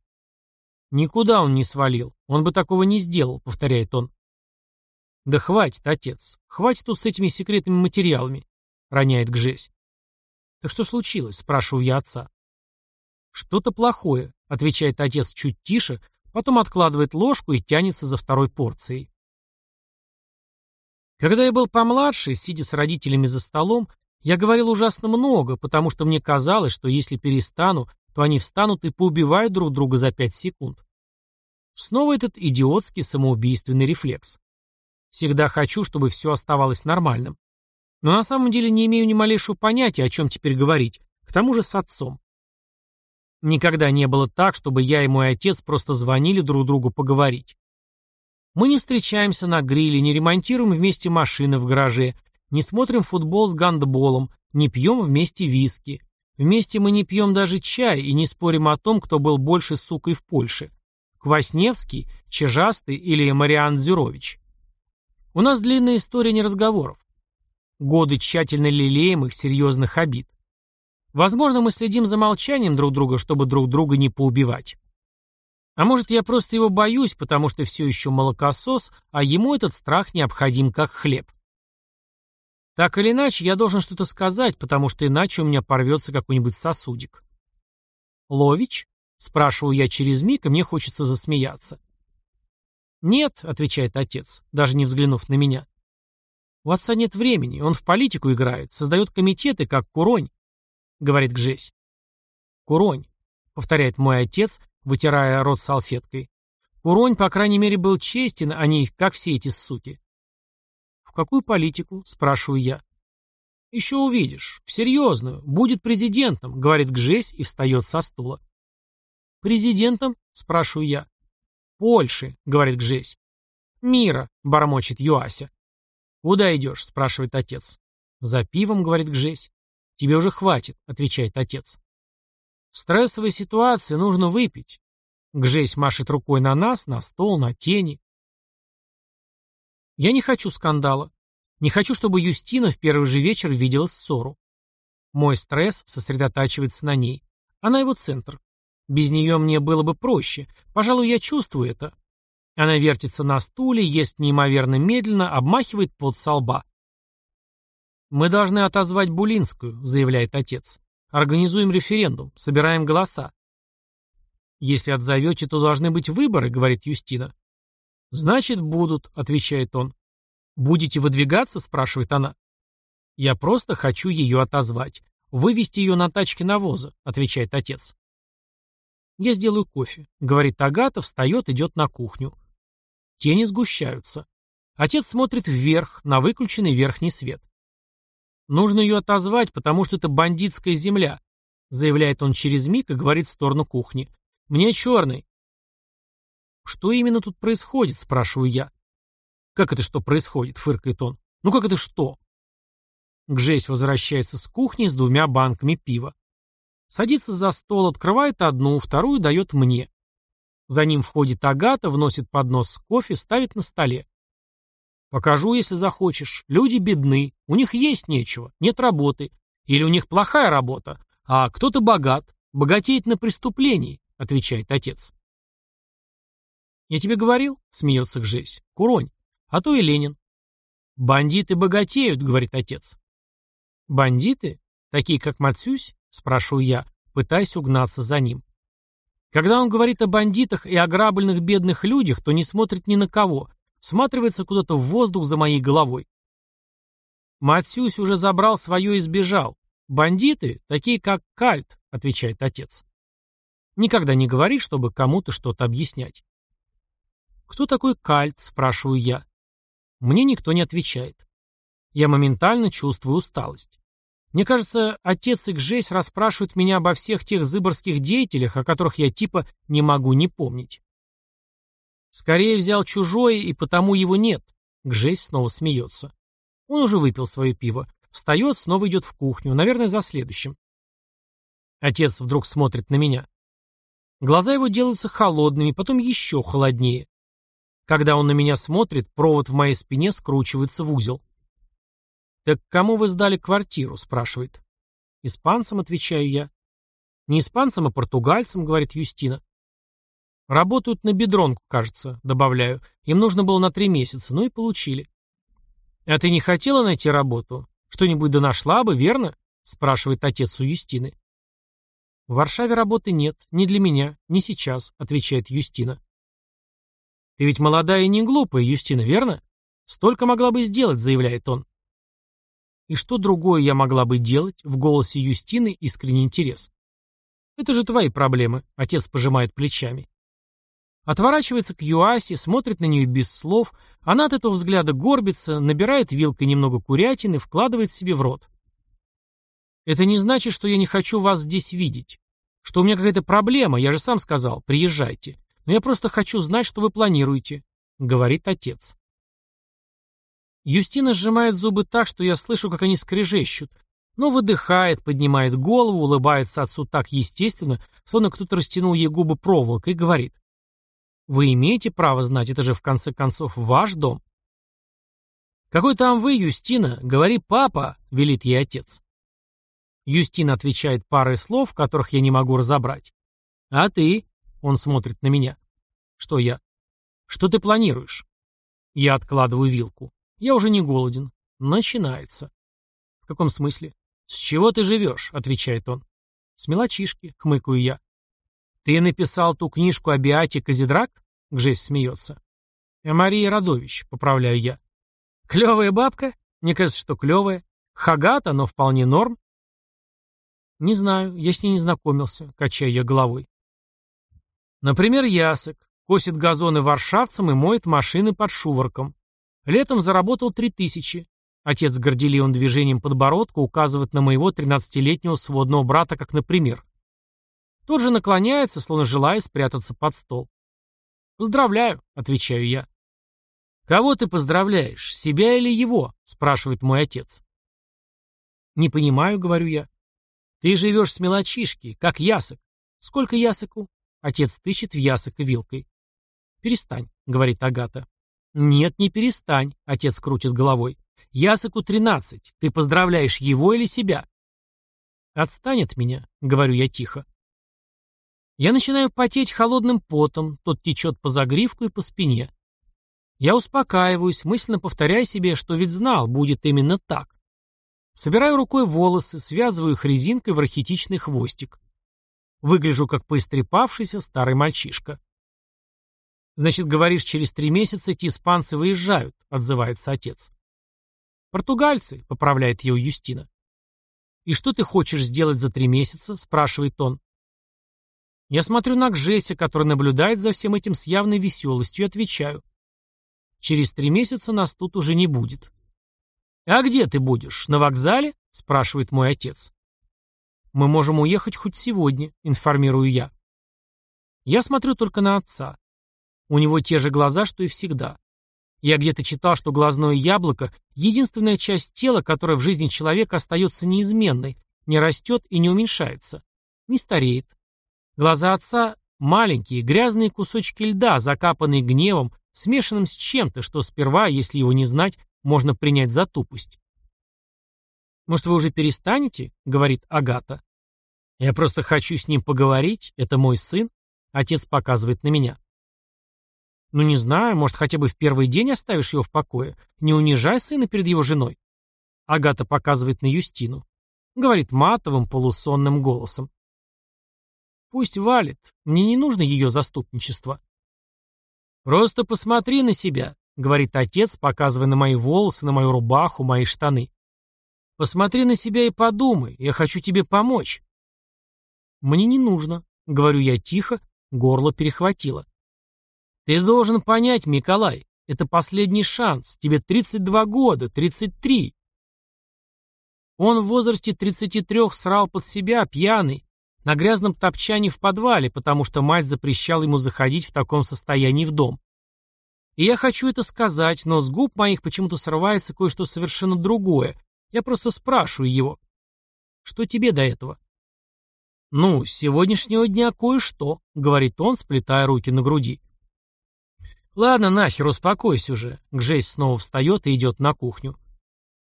«Никуда он не свалил. Он бы такого не сделал», — повторяет он. «Да хватит, отец. Хватит тут с этими секретными материалами», — роняет Гжесь. «Так что случилось?» — спрашиваю я отца. «Что-то плохое», — отвечает отец чуть тише, потом откладывает ложку и тянется за второй порцией. Когда я был помладше, сидя с родителями за столом, я говорил ужасно много, потому что мне казалось, что если перестану, то они встанут и поубивают друг друга за пять секунд. Снова этот идиотский самоубийственный рефлекс. Всегда хочу, чтобы все оставалось нормальным. Но на самом деле не имею ни малейшего понятия, о чем теперь говорить, к тому же с отцом. Никогда не было так, чтобы я и мой отец просто звонили друг другу поговорить. Мы не встречаемся на гриле, не ремонтируем вместе машины в гараже, не смотрим футбол с гандболом, не пьем вместе виски, Вместе мы не пьем даже чай и не спорим о том, кто был больше сукой в Польше. Квасневский, Чижастый или Мариан Зюрович. У нас длинная история не разговоров. Годы тщательно лелеемых серьезных обид. Возможно, мы следим за молчанием друг друга, чтобы друг друга не поубивать. А может, я просто его боюсь, потому что все еще молокосос, а ему этот страх необходим как хлеб. Так или иначе, я должен что-то сказать, потому что иначе у меня порвется какой-нибудь сосудик. «Лович?» — спрашиваю я через миг, и мне хочется засмеяться. «Нет», — отвечает отец, даже не взглянув на меня. «У отца нет времени, он в политику играет, создает комитеты, как Куронь», — говорит Гжесь. «Куронь», — повторяет мой отец, вытирая рот салфеткой. «Куронь, по крайней мере, был честен, а не как все эти суки какую политику?» – спрашиваю я. «Еще увидишь. В серьезную. Будет президентом», – говорит Гжесь и встает со стула. «Президентом?» – спрашиваю я. «Польши», – говорит Гжесь. «Мира», – бормочет Юася. «Куда идешь?» – спрашивает отец. «За пивом», – говорит Гжесь. «Тебе уже хватит», – отвечает отец. «В стрессовой ситуации нужно выпить». Гжесь машет рукой на нас, на стол, на тени. Я не хочу скандала. Не хочу, чтобы Юстина в первый же вечер видела ссору. Мой стресс сосредотачивается на ней. Она его центр. Без нее мне было бы проще. Пожалуй, я чувствую это. Она вертится на стуле, ест неимоверно медленно, обмахивает под со лба. «Мы должны отозвать Булинскую», — заявляет отец. «Организуем референдум, собираем голоса». Если отзовете, то должны быть выборы, говорит Юстина. Значит, будут, отвечает он. Будете выдвигаться, спрашивает она. Я просто хочу ее отозвать. Вывести ее на тачке навоза, отвечает отец. Я сделаю кофе, говорит Агата, встает, идет на кухню. Тени сгущаются. Отец смотрит вверх, на выключенный верхний свет. Нужно ее отозвать, потому что это бандитская земля, заявляет он через миг и говорит в сторону кухни. Мне черный. Что именно тут происходит, спрашиваю я. Как это что происходит, фыркает он. Ну как это что? Гжесь возвращается с кухни с двумя банками пива. Садится за стол, открывает одну, вторую дает мне. За ним входит Агата, вносит поднос с кофе, ставит на столе. Покажу, если захочешь. Люди бедны, у них есть нечего, нет работы. Или у них плохая работа, а кто-то богат, богатеет на преступлении, отвечает отец. Я тебе говорил, смеется Гжесь, Куронь, а то и Ленин. Бандиты богатеют, говорит отец. Бандиты? Такие, как Мацюсь? Спрашиваю я, пытаясь угнаться за ним. Когда он говорит о бандитах и ограбленных бедных людях, то не смотрит ни на кого, всматривается куда-то в воздух за моей головой. Матсюсь уже забрал свое и сбежал. Бандиты, такие как Кальт, отвечает отец. Никогда не говори, чтобы кому-то что-то объяснять. Кто такой Кальт, спрашиваю я. Мне никто не отвечает. Я моментально чувствую усталость. Мне кажется, отец и Гжесь расспрашивают меня обо всех тех зыборских деятелях, о которых я типа не могу не помнить. Скорее взял чужое, и потому его нет. Гжесь снова смеется. Он уже выпил свое пиво. Встает, снова идет в кухню, наверное, за следующим. Отец вдруг смотрит на меня. Глаза его делаются холодными, потом еще холоднее. Когда он на меня смотрит, провод в моей спине скручивается в узел. «Так кому вы сдали квартиру?» — спрашивает. «Испанцам», — отвечаю я. «Не испанцам, а португальцам», — говорит Юстина. «Работают на бедронку, кажется», — добавляю. «Им нужно было на три месяца, ну и получили». «А ты не хотела найти работу? Что-нибудь да нашла бы, верно?» — спрашивает отец у Юстины. «В Варшаве работы нет, не для меня, не сейчас», — отвечает Юстина. «Ты ведь молодая и не глупая, Юстина, верно? Столько могла бы сделать», — заявляет он. И что другое я могла бы делать? В голосе Юстины искренний интерес. Это же твои проблемы, отец пожимает плечами. Отворачивается к Юасе, смотрит на нее без слов, она от этого взгляда горбится, набирает вилкой немного курятины, вкладывает себе в рот. Это не значит, что я не хочу вас здесь видеть. Что у меня какая-то проблема, я же сам сказал, приезжайте. Но я просто хочу знать, что вы планируете, говорит отец. Юстина сжимает зубы так, что я слышу, как они скрежещут, но выдыхает, поднимает голову, улыбается отцу так естественно, словно кто-то растянул ей губы проволокой и говорит. «Вы имеете право знать, это же в конце концов ваш дом». «Какой там вы, Юстина? Говори, папа!» — велит ей отец. Юстина отвечает парой слов, которых я не могу разобрать. «А ты?» — он смотрит на меня. «Что я?» «Что ты планируешь?» Я откладываю вилку. Я уже не голоден. Начинается. В каком смысле? С чего ты живешь? Отвечает он. С мелочишки, хмыкаю я. Ты написал ту книжку о Биате Казидрак? Гжесь смеется. А Мария Радович, поправляю я. Клевая бабка? Мне кажется, что клевая. Хагата, но вполне норм. Не знаю, я с ней не знакомился, качаю я головой. Например, Ясок. Косит газоны варшавцам и моет машины под шуворком. Летом заработал три тысячи. Отец горделивым движением подбородка указывает на моего тринадцатилетнего сводного брата как на пример. Тот же наклоняется, словно желая спрятаться под стол. «Поздравляю», — отвечаю я. «Кого ты поздравляешь, себя или его?» — спрашивает мой отец. «Не понимаю», — говорю я. «Ты живешь с мелочишки, как ясок. Сколько ясоку?» Отец тыщет в ясок вилкой. «Перестань», — говорит Агата. «Нет, не перестань», — отец крутит головой. «Ясыку тринадцать. Ты поздравляешь его или себя?» «Отстань от меня», — говорю я тихо. Я начинаю потеть холодным потом, тот течет по загривку и по спине. Я успокаиваюсь, мысленно повторяя себе, что ведь знал, будет именно так. Собираю рукой волосы, связываю их резинкой в рахитичный хвостик. Выгляжу как поистрепавшийся старый мальчишка. «Значит, говоришь, через три месяца эти испанцы выезжают», — отзывается отец. «Португальцы», — поправляет его Юстина. «И что ты хочешь сделать за три месяца?» — спрашивает он. Я смотрю на Гжеся, который наблюдает за всем этим с явной веселостью, и отвечаю. Через три месяца нас тут уже не будет. «А где ты будешь? На вокзале?» — спрашивает мой отец. «Мы можем уехать хоть сегодня», — информирую я. Я смотрю только на отца. У него те же глаза, что и всегда. Я где-то читал, что глазное яблоко — единственная часть тела, которая в жизни человека остается неизменной, не растет и не уменьшается, не стареет. Глаза отца — маленькие, грязные кусочки льда, закапанные гневом, смешанным с чем-то, что сперва, если его не знать, можно принять за тупость. «Может, вы уже перестанете?» — говорит Агата. «Я просто хочу с ним поговорить. Это мой сын». Отец показывает на меня. «Ну, не знаю, может, хотя бы в первый день оставишь его в покое? Не унижай сына перед его женой». Агата показывает на Юстину. Говорит матовым, полусонным голосом. «Пусть валит. Мне не нужно ее заступничество». «Просто посмотри на себя», — говорит отец, показывая на мои волосы, на мою рубаху, мои штаны. «Посмотри на себя и подумай. Я хочу тебе помочь». «Мне не нужно», — говорю я тихо, горло перехватило. «Ты должен понять, Николай, это последний шанс. Тебе 32 года, 33». Он в возрасте 33 срал под себя, пьяный, на грязном топчане в подвале, потому что мать запрещала ему заходить в таком состоянии в дом. И я хочу это сказать, но с губ моих почему-то срывается кое-что совершенно другое. Я просто спрашиваю его. Что тебе до этого? Ну, с сегодняшнего дня кое-что, говорит он, сплетая руки на груди. Ладно, нахер, успокойся уже. Гжейс снова встает и идет на кухню.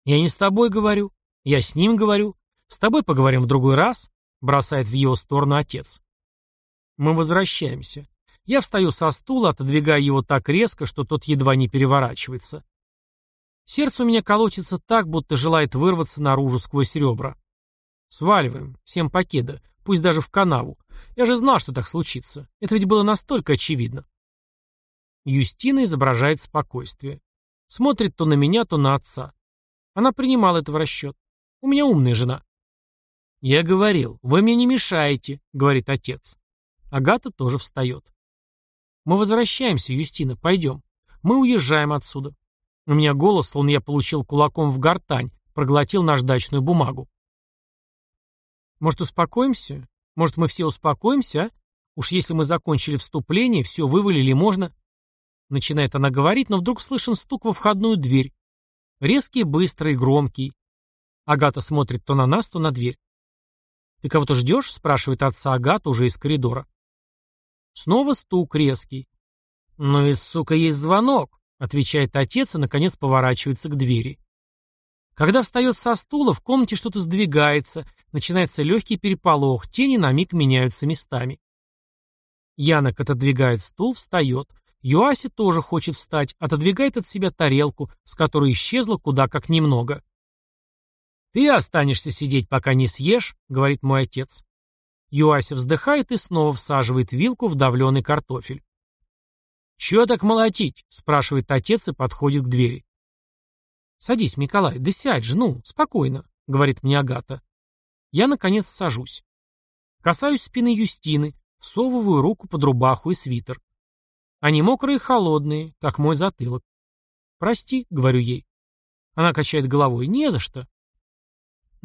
Я не с тобой говорю, я с ним говорю. С тобой поговорим в другой раз, бросает в его сторону отец. Мы возвращаемся. Я встаю со стула, отодвигая его так резко, что тот едва не переворачивается. Сердце у меня колотится так, будто желает вырваться наружу сквозь ребра. Сваливаем, всем покеда, пусть даже в канаву. Я же знал, что так случится. Это ведь было настолько очевидно. Юстина изображает спокойствие. Смотрит то на меня, то на отца. Она принимала это в расчет. У меня умная жена. «Я говорил, вы мне не мешаете», — говорит отец. Агата тоже встает. «Мы возвращаемся, Юстина, пойдем. Мы уезжаем отсюда». У меня голос, словно я получил кулаком в гортань, проглотил наждачную бумагу. «Может, успокоимся? Может, мы все успокоимся, а? Уж если мы закончили вступление, все вывалили, можно...» Начинает она говорить, но вдруг слышен стук во входную дверь. Резкий, быстрый, громкий. Агата смотрит то на нас, то на дверь. «Ты кого-то ждешь?» — спрашивает отца Агата уже из коридора. Снова стук резкий. «Ну и, сука, есть звонок», — отвечает отец и, наконец, поворачивается к двери. Когда встает со стула, в комнате что-то сдвигается, начинается легкий переполох, тени на миг меняются местами. Янок отодвигает стул, встает. Юаси тоже хочет встать, отодвигает от себя тарелку, с которой исчезла куда как немного. «Ты останешься сидеть, пока не съешь», — говорит мой отец. Юася вздыхает и снова всаживает вилку в давленый картофель. «Чего так молотить?» — спрашивает отец и подходит к двери. «Садись, Николай, да сядь же, ну, спокойно», — говорит мне Агата. Я, наконец, сажусь. Касаюсь спины Юстины, всовываю руку под рубаху и свитер. Они мокрые и холодные, как мой затылок. «Прости», — говорю ей. Она качает головой. «Не за что.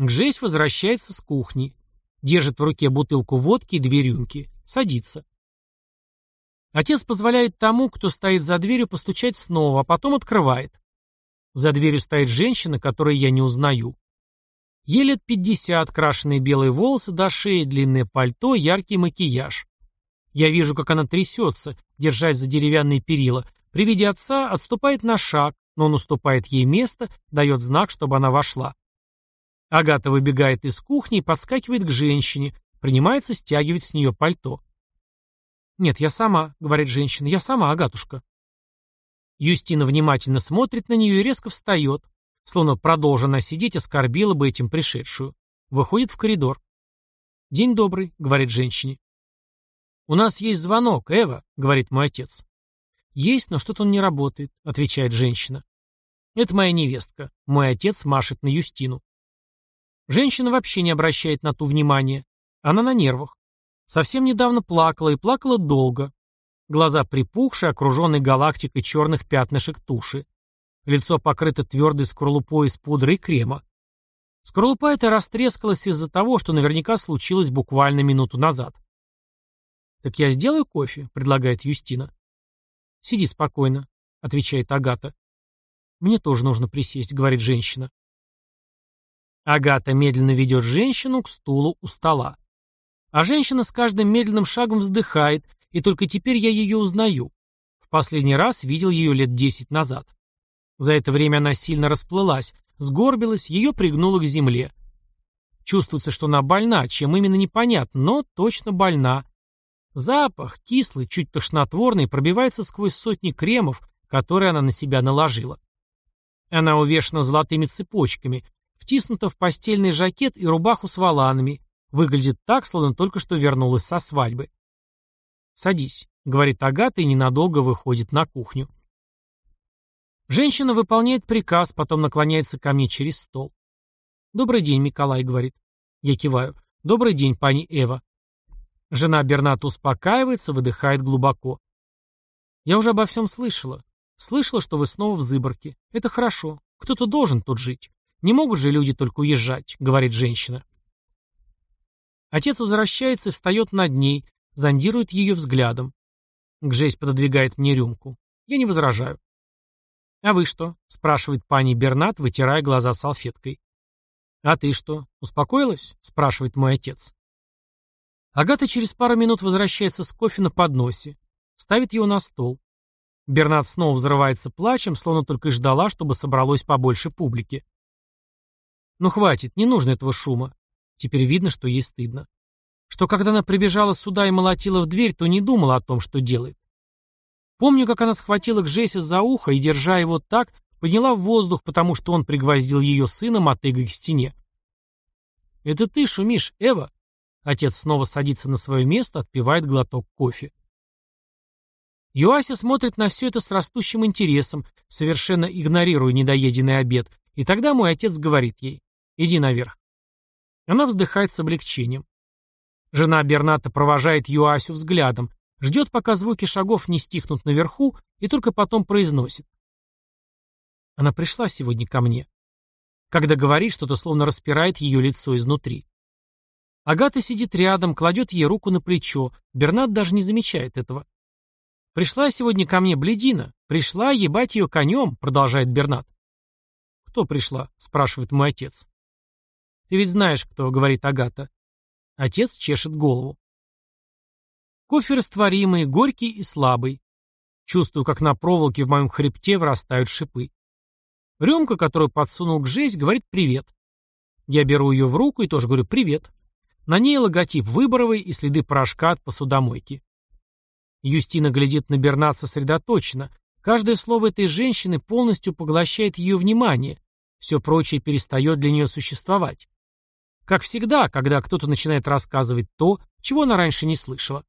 Гжесь возвращается с кухни. Держит в руке бутылку водки и две рюмки. Садится. Отец позволяет тому, кто стоит за дверью, постучать снова, а потом открывает. За дверью стоит женщина, которую я не узнаю. Ей лет пятьдесят, крашеные белые волосы до шеи, длинное пальто, яркий макияж. Я вижу, как она трясется, держась за деревянные перила. При виде отца отступает на шаг, но он уступает ей место, дает знак, чтобы она вошла. Агата выбегает из кухни и подскакивает к женщине, принимается стягивать с нее пальто. «Нет, я сама», — говорит женщина, — «я сама, Агатушка». Юстина внимательно смотрит на нее и резко встает, словно продолжена сидеть, оскорбила бы этим пришедшую. Выходит в коридор. «День добрый», — говорит женщине. «У нас есть звонок, Эва», — говорит мой отец. «Есть, но что-то он не работает», — отвечает женщина. «Это моя невестка». Мой отец машет на Юстину. Женщина вообще не обращает на ту внимания. Она на нервах. Совсем недавно плакала и плакала долго. Глаза припухшие, окруженные галактикой черных пятнышек туши. Лицо покрыто твердой скорлупой из пудры и крема. Скорлупа эта растрескалась из-за того, что наверняка случилось буквально минуту назад. «Так я сделаю кофе», — предлагает Юстина. «Сиди спокойно», — отвечает Агата. «Мне тоже нужно присесть», — говорит женщина. Агата медленно ведет женщину к стулу у стола. А женщина с каждым медленным шагом вздыхает, и только теперь я ее узнаю. В последний раз видел ее лет десять назад. За это время она сильно расплылась, сгорбилась, ее пригнуло к земле. Чувствуется, что она больна, чем именно непонятно, но точно больна. Запах, кислый, чуть тошнотворный, пробивается сквозь сотни кремов, которые она на себя наложила. Она увешана золотыми цепочками, втиснута в постельный жакет и рубаху с воланами, выглядит так, словно только что вернулась со свадьбы. «Садись», — говорит Агата и ненадолго выходит на кухню. Женщина выполняет приказ, потом наклоняется ко мне через стол. «Добрый день, Николай», — говорит. Я киваю. «Добрый день, пани Эва». Жена Берната успокаивается, выдыхает глубоко. «Я уже обо всем слышала. Слышала, что вы снова в Зыборке. Это хорошо. Кто-то должен тут жить. Не могут же люди только уезжать», — говорит женщина. Отец возвращается и встает над ней, зондирует ее взглядом. Гжесь пододвигает мне рюмку. Я не возражаю. «А вы что?» — спрашивает пани Бернат, вытирая глаза салфеткой. «А ты что, успокоилась?» — спрашивает мой отец. Агата через пару минут возвращается с кофе на подносе, ставит его на стол. Бернат снова взрывается плачем, словно только и ждала, чтобы собралось побольше публики. «Ну хватит, не нужно этого шума». Теперь видно, что ей стыдно. Что когда она прибежала сюда и молотила в дверь, то не думала о том, что делает. Помню, как она схватила Гжеся за ухо и, держа его так, подняла в воздух, потому что он пригвоздил ее сына мотыгой к стене. «Это ты шумишь, Эва?» Отец снова садится на свое место, отпивает глоток кофе. Юася смотрит на все это с растущим интересом, совершенно игнорируя недоеденный обед, и тогда мой отец говорит ей «Иди наверх». Она вздыхает с облегчением. Жена Берната провожает Юасю взглядом, Ждет, пока звуки шагов не стихнут наверху, и только потом произносит. Она пришла сегодня ко мне. Когда говорит, что-то словно распирает ее лицо изнутри. Агата сидит рядом, кладет ей руку на плечо. Бернат даже не замечает этого. «Пришла сегодня ко мне бледина. Пришла ебать ее конем», — продолжает Бернат. «Кто пришла?» — спрашивает мой отец. «Ты ведь знаешь, кто», — говорит Агата. Отец чешет голову. Кофе растворимый, горький и слабый. Чувствую, как на проволоке в моем хребте вырастают шипы. Рюмка, которую подсунул к жесть, говорит «привет». Я беру ее в руку и тоже говорю «привет». На ней логотип выборовый и следы порошка от посудомойки. Юстина глядит на Бернат сосредоточенно. Каждое слово этой женщины полностью поглощает ее внимание. Все прочее перестает для нее существовать. Как всегда, когда кто-то начинает рассказывать то, чего она раньше не слышала.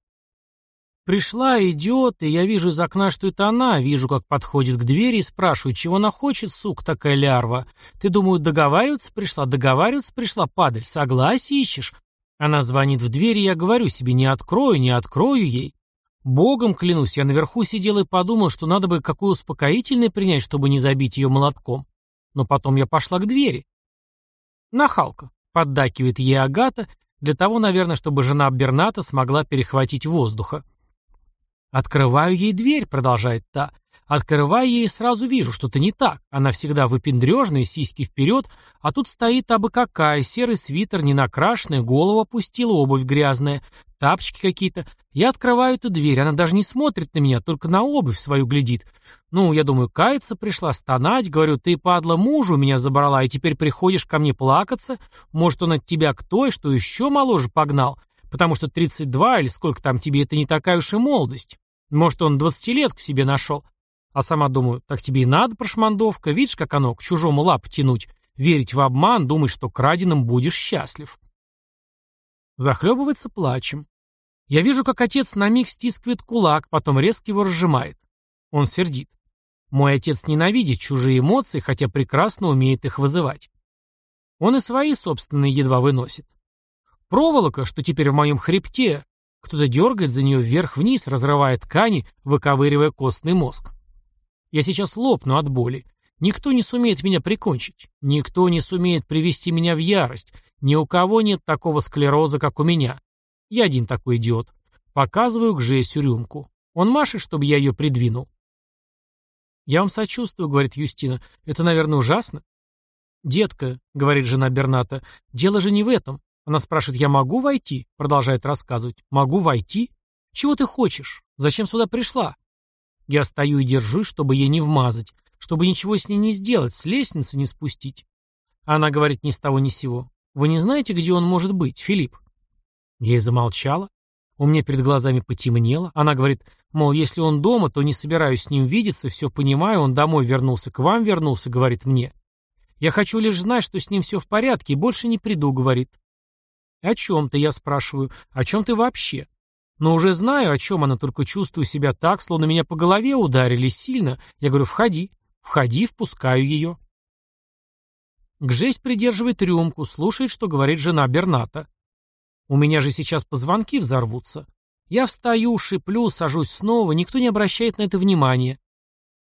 Пришла, идет, и я вижу из окна, что это она, вижу, как подходит к двери и спрашиваю, чего она хочет, сук такая лярва. Ты, думаю, договариваться пришла, договариваться пришла, падаль, согласие ищешь? Она звонит в дверь, и я говорю себе, не открою, не открою ей. Богом клянусь, я наверху сидел и подумал, что надо бы какое успокоительное принять, чтобы не забить ее молотком. Но потом я пошла к двери. Нахалка, поддакивает ей Агата, для того, наверное, чтобы жена Берната смогла перехватить воздуха. «Открываю ей дверь», — продолжает та. «Открываю ей сразу вижу, что-то не так. Она всегда выпендрежная, сиськи вперед, а тут стоит абы какая, серый свитер, не накрашенный, голову опустила, обувь грязная, тапочки какие-то. Я открываю эту дверь, она даже не смотрит на меня, только на обувь свою глядит. Ну, я думаю, каяться пришла, стонать, говорю, ты, падла, мужу меня забрала, и теперь приходишь ко мне плакаться, может, он от тебя кто и что еще моложе погнал, потому что 32 или сколько там тебе, это не такая уж и молодость». Может, он двадцатилетку себе нашел. А сама думаю, так тебе и надо, прошмандовка. Видишь, как оно, к чужому лап тянуть. Верить в обман, думать, что краденым будешь счастлив. Захлебывается плачем. Я вижу, как отец на миг стискивает кулак, потом резко его разжимает. Он сердит. Мой отец ненавидит чужие эмоции, хотя прекрасно умеет их вызывать. Он и свои собственные едва выносит. Проволока, что теперь в моем хребте, кто-то дергает за нее вверх-вниз, разрывая ткани, выковыривая костный мозг. Я сейчас лопну от боли. Никто не сумеет меня прикончить. Никто не сумеет привести меня в ярость. Ни у кого нет такого склероза, как у меня. Я один такой идиот. Показываю к Жесю рюмку. Он машет, чтобы я ее придвинул. «Я вам сочувствую», — говорит Юстина. «Это, наверное, ужасно». «Детка», — говорит жена Берната, — «дело же не в этом». Она спрашивает, «Я могу войти?» — продолжает рассказывать. «Могу войти? Чего ты хочешь? Зачем сюда пришла?» Я стою и держусь, чтобы ей не вмазать, чтобы ничего с ней не сделать, с лестницы не спустить. Она говорит ни с того ни с сего. «Вы не знаете, где он может быть, Филипп?» Я и замолчала. У меня перед глазами потемнело. Она говорит, мол, если он дома, то не собираюсь с ним видеться, все понимаю, он домой вернулся, к вам вернулся, говорит мне. Я хочу лишь знать, что с ним все в порядке, и больше не приду, говорит. О чем ты, я спрашиваю, о чем ты вообще? Но уже знаю, о чем она, только чувствую себя так, словно меня по голове ударили сильно. Я говорю, входи, входи, впускаю ее. Гжесть придерживает рюмку, слушает, что говорит жена Берната. У меня же сейчас позвонки взорвутся. Я встаю, шиплю, сажусь снова, никто не обращает на это внимания.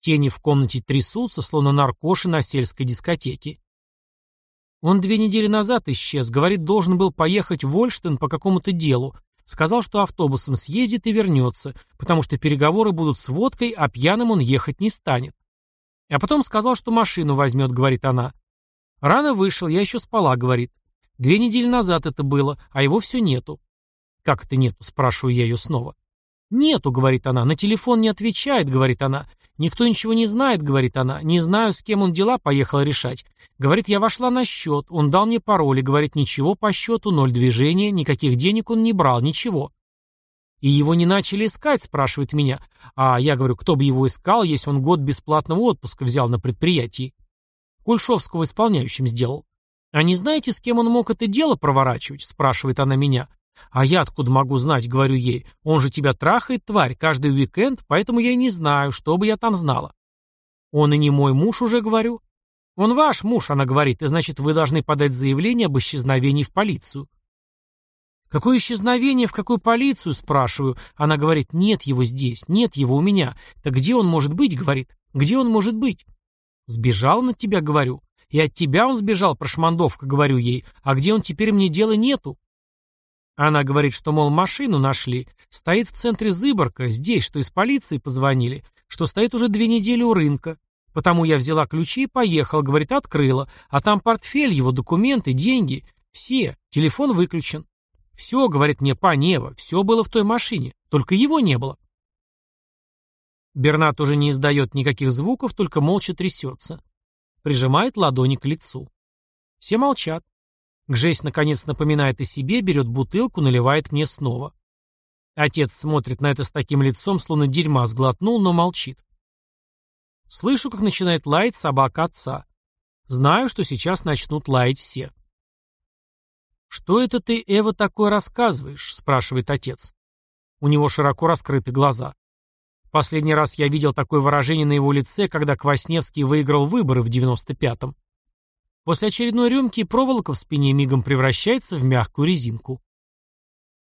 Тени в комнате трясутся, словно наркоши на сельской дискотеке. Он две недели назад исчез, говорит, должен был поехать в Ольштен по какому-то делу. Сказал, что автобусом съездит и вернется, потому что переговоры будут с водкой, а пьяным он ехать не станет. А потом сказал, что машину возьмет, говорит она. Рано вышел, я еще спала, говорит. Две недели назад это было, а его все нету. Как это нету, спрашиваю я ее снова. Нету, говорит она, на телефон не отвечает, говорит она. Никто ничего не знает, говорит она. Не знаю, с кем он дела поехал решать. Говорит, я вошла на счет, он дал мне пароль и говорит, ничего по счету, ноль движения, никаких денег он не брал, ничего. И его не начали искать, спрашивает меня. А я говорю, кто бы его искал, если он год бесплатного отпуска взял на предприятии. Кульшовского исполняющим сделал. «А не знаете, с кем он мог это дело проворачивать?» — спрашивает она меня. «А я откуда могу знать?» — говорю ей. «Он же тебя трахает, тварь, каждый уикенд, поэтому я и не знаю, что бы я там знала». «Он и не мой муж уже, говорю». «Он ваш муж», — она говорит, — «и значит, вы должны подать заявление об исчезновении в полицию». «Какое исчезновение? В какую полицию?» — спрашиваю. Она говорит, «Нет его здесь, нет его у меня». «Так где он может быть?» — говорит. «Где он может быть?» «Сбежал от тебя», — говорю. И от тебя он сбежал, прошмандовка, говорю ей. А где он теперь, мне дела нету. Она говорит, что, мол, машину нашли. Стоит в центре Зыборка, здесь, что из полиции позвонили, что стоит уже две недели у рынка. Потому я взяла ключи и поехала, говорит, открыла. А там портфель, его документы, деньги. Все. Телефон выключен. Все, говорит мне Панева, все было в той машине. Только его не было. Бернат уже не издает никаких звуков, только молча трясется. Прижимает ладони к лицу. Все молчат. Гжесь наконец напоминает о себе, берет бутылку, наливает мне снова. Отец смотрит на это с таким лицом, словно дерьма сглотнул, но молчит. Слышу, как начинает лаять собака отца. Знаю, что сейчас начнут лаять все. «Что это ты, Эва, такое рассказываешь?» — спрашивает отец. У него широко раскрыты глаза. Последний раз я видел такое выражение на его лице, когда Квасневский выиграл выборы в 95-м. После очередной рюмки проволока в спине мигом превращается в мягкую резинку.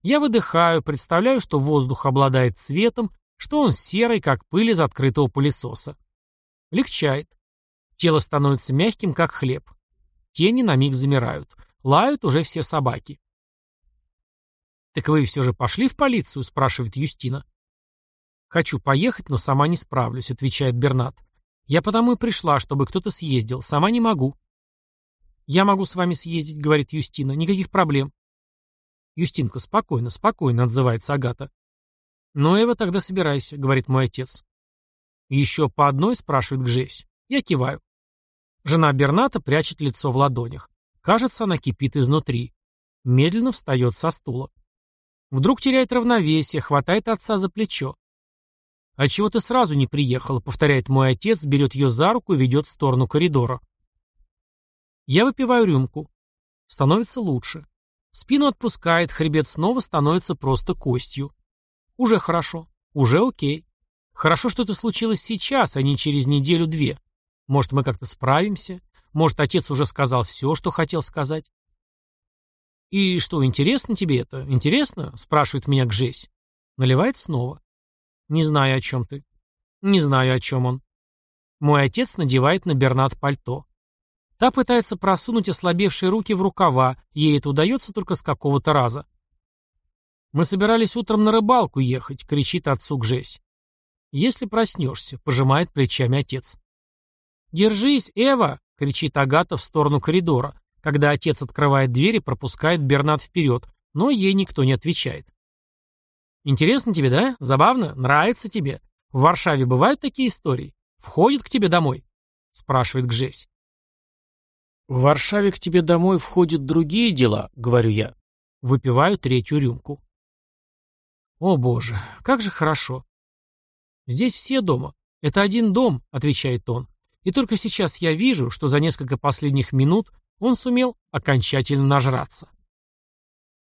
Я выдыхаю, представляю, что воздух обладает цветом, что он серый, как пыль из открытого пылесоса. Легчает. Тело становится мягким, как хлеб. Тени на миг замирают. Лают уже все собаки. «Так вы все же пошли в полицию?» – спрашивает Юстина. «Хочу поехать, но сама не справлюсь», — отвечает Бернат. «Я потому и пришла, чтобы кто-то съездил. Сама не могу». «Я могу с вами съездить», — говорит Юстина. «Никаких проблем». «Юстинка, спокойно, спокойно», — отзывается Агата. «Ну, Эва, тогда собирайся», — говорит мой отец. «Еще по одной?» — спрашивает Гжесь. Я киваю. Жена Берната прячет лицо в ладонях. Кажется, она кипит изнутри. Медленно встает со стула. Вдруг теряет равновесие, хватает отца за плечо. «А чего ты сразу не приехала?» — повторяет мой отец, берет ее за руку и ведет в сторону коридора. Я выпиваю рюмку. Становится лучше. Спину отпускает, хребет снова становится просто костью. Уже хорошо. Уже окей. Хорошо, что это случилось сейчас, а не через неделю-две. Может, мы как-то справимся? Может, отец уже сказал все, что хотел сказать? «И что, интересно тебе это? Интересно?» — спрашивает меня Гжесь. Наливает снова. «Не знаю, о чем ты». «Не знаю, о чем он». Мой отец надевает на Бернат пальто. Та пытается просунуть ослабевшие руки в рукава, ей это удается только с какого-то раза. «Мы собирались утром на рыбалку ехать», — кричит отцу Гжесь. «Если проснешься», — пожимает плечами отец. «Держись, Эва!» — кричит Агата в сторону коридора, когда отец открывает дверь и пропускает Бернат вперед, но ей никто не отвечает. «Интересно тебе, да? Забавно? Нравится тебе? В Варшаве бывают такие истории? Входит к тебе домой?» — спрашивает Гжесь. «В Варшаве к тебе домой входят другие дела», — говорю я. Выпиваю третью рюмку. «О боже, как же хорошо!» «Здесь все дома. Это один дом», — отвечает он. И только сейчас я вижу, что за несколько последних минут он сумел окончательно нажраться.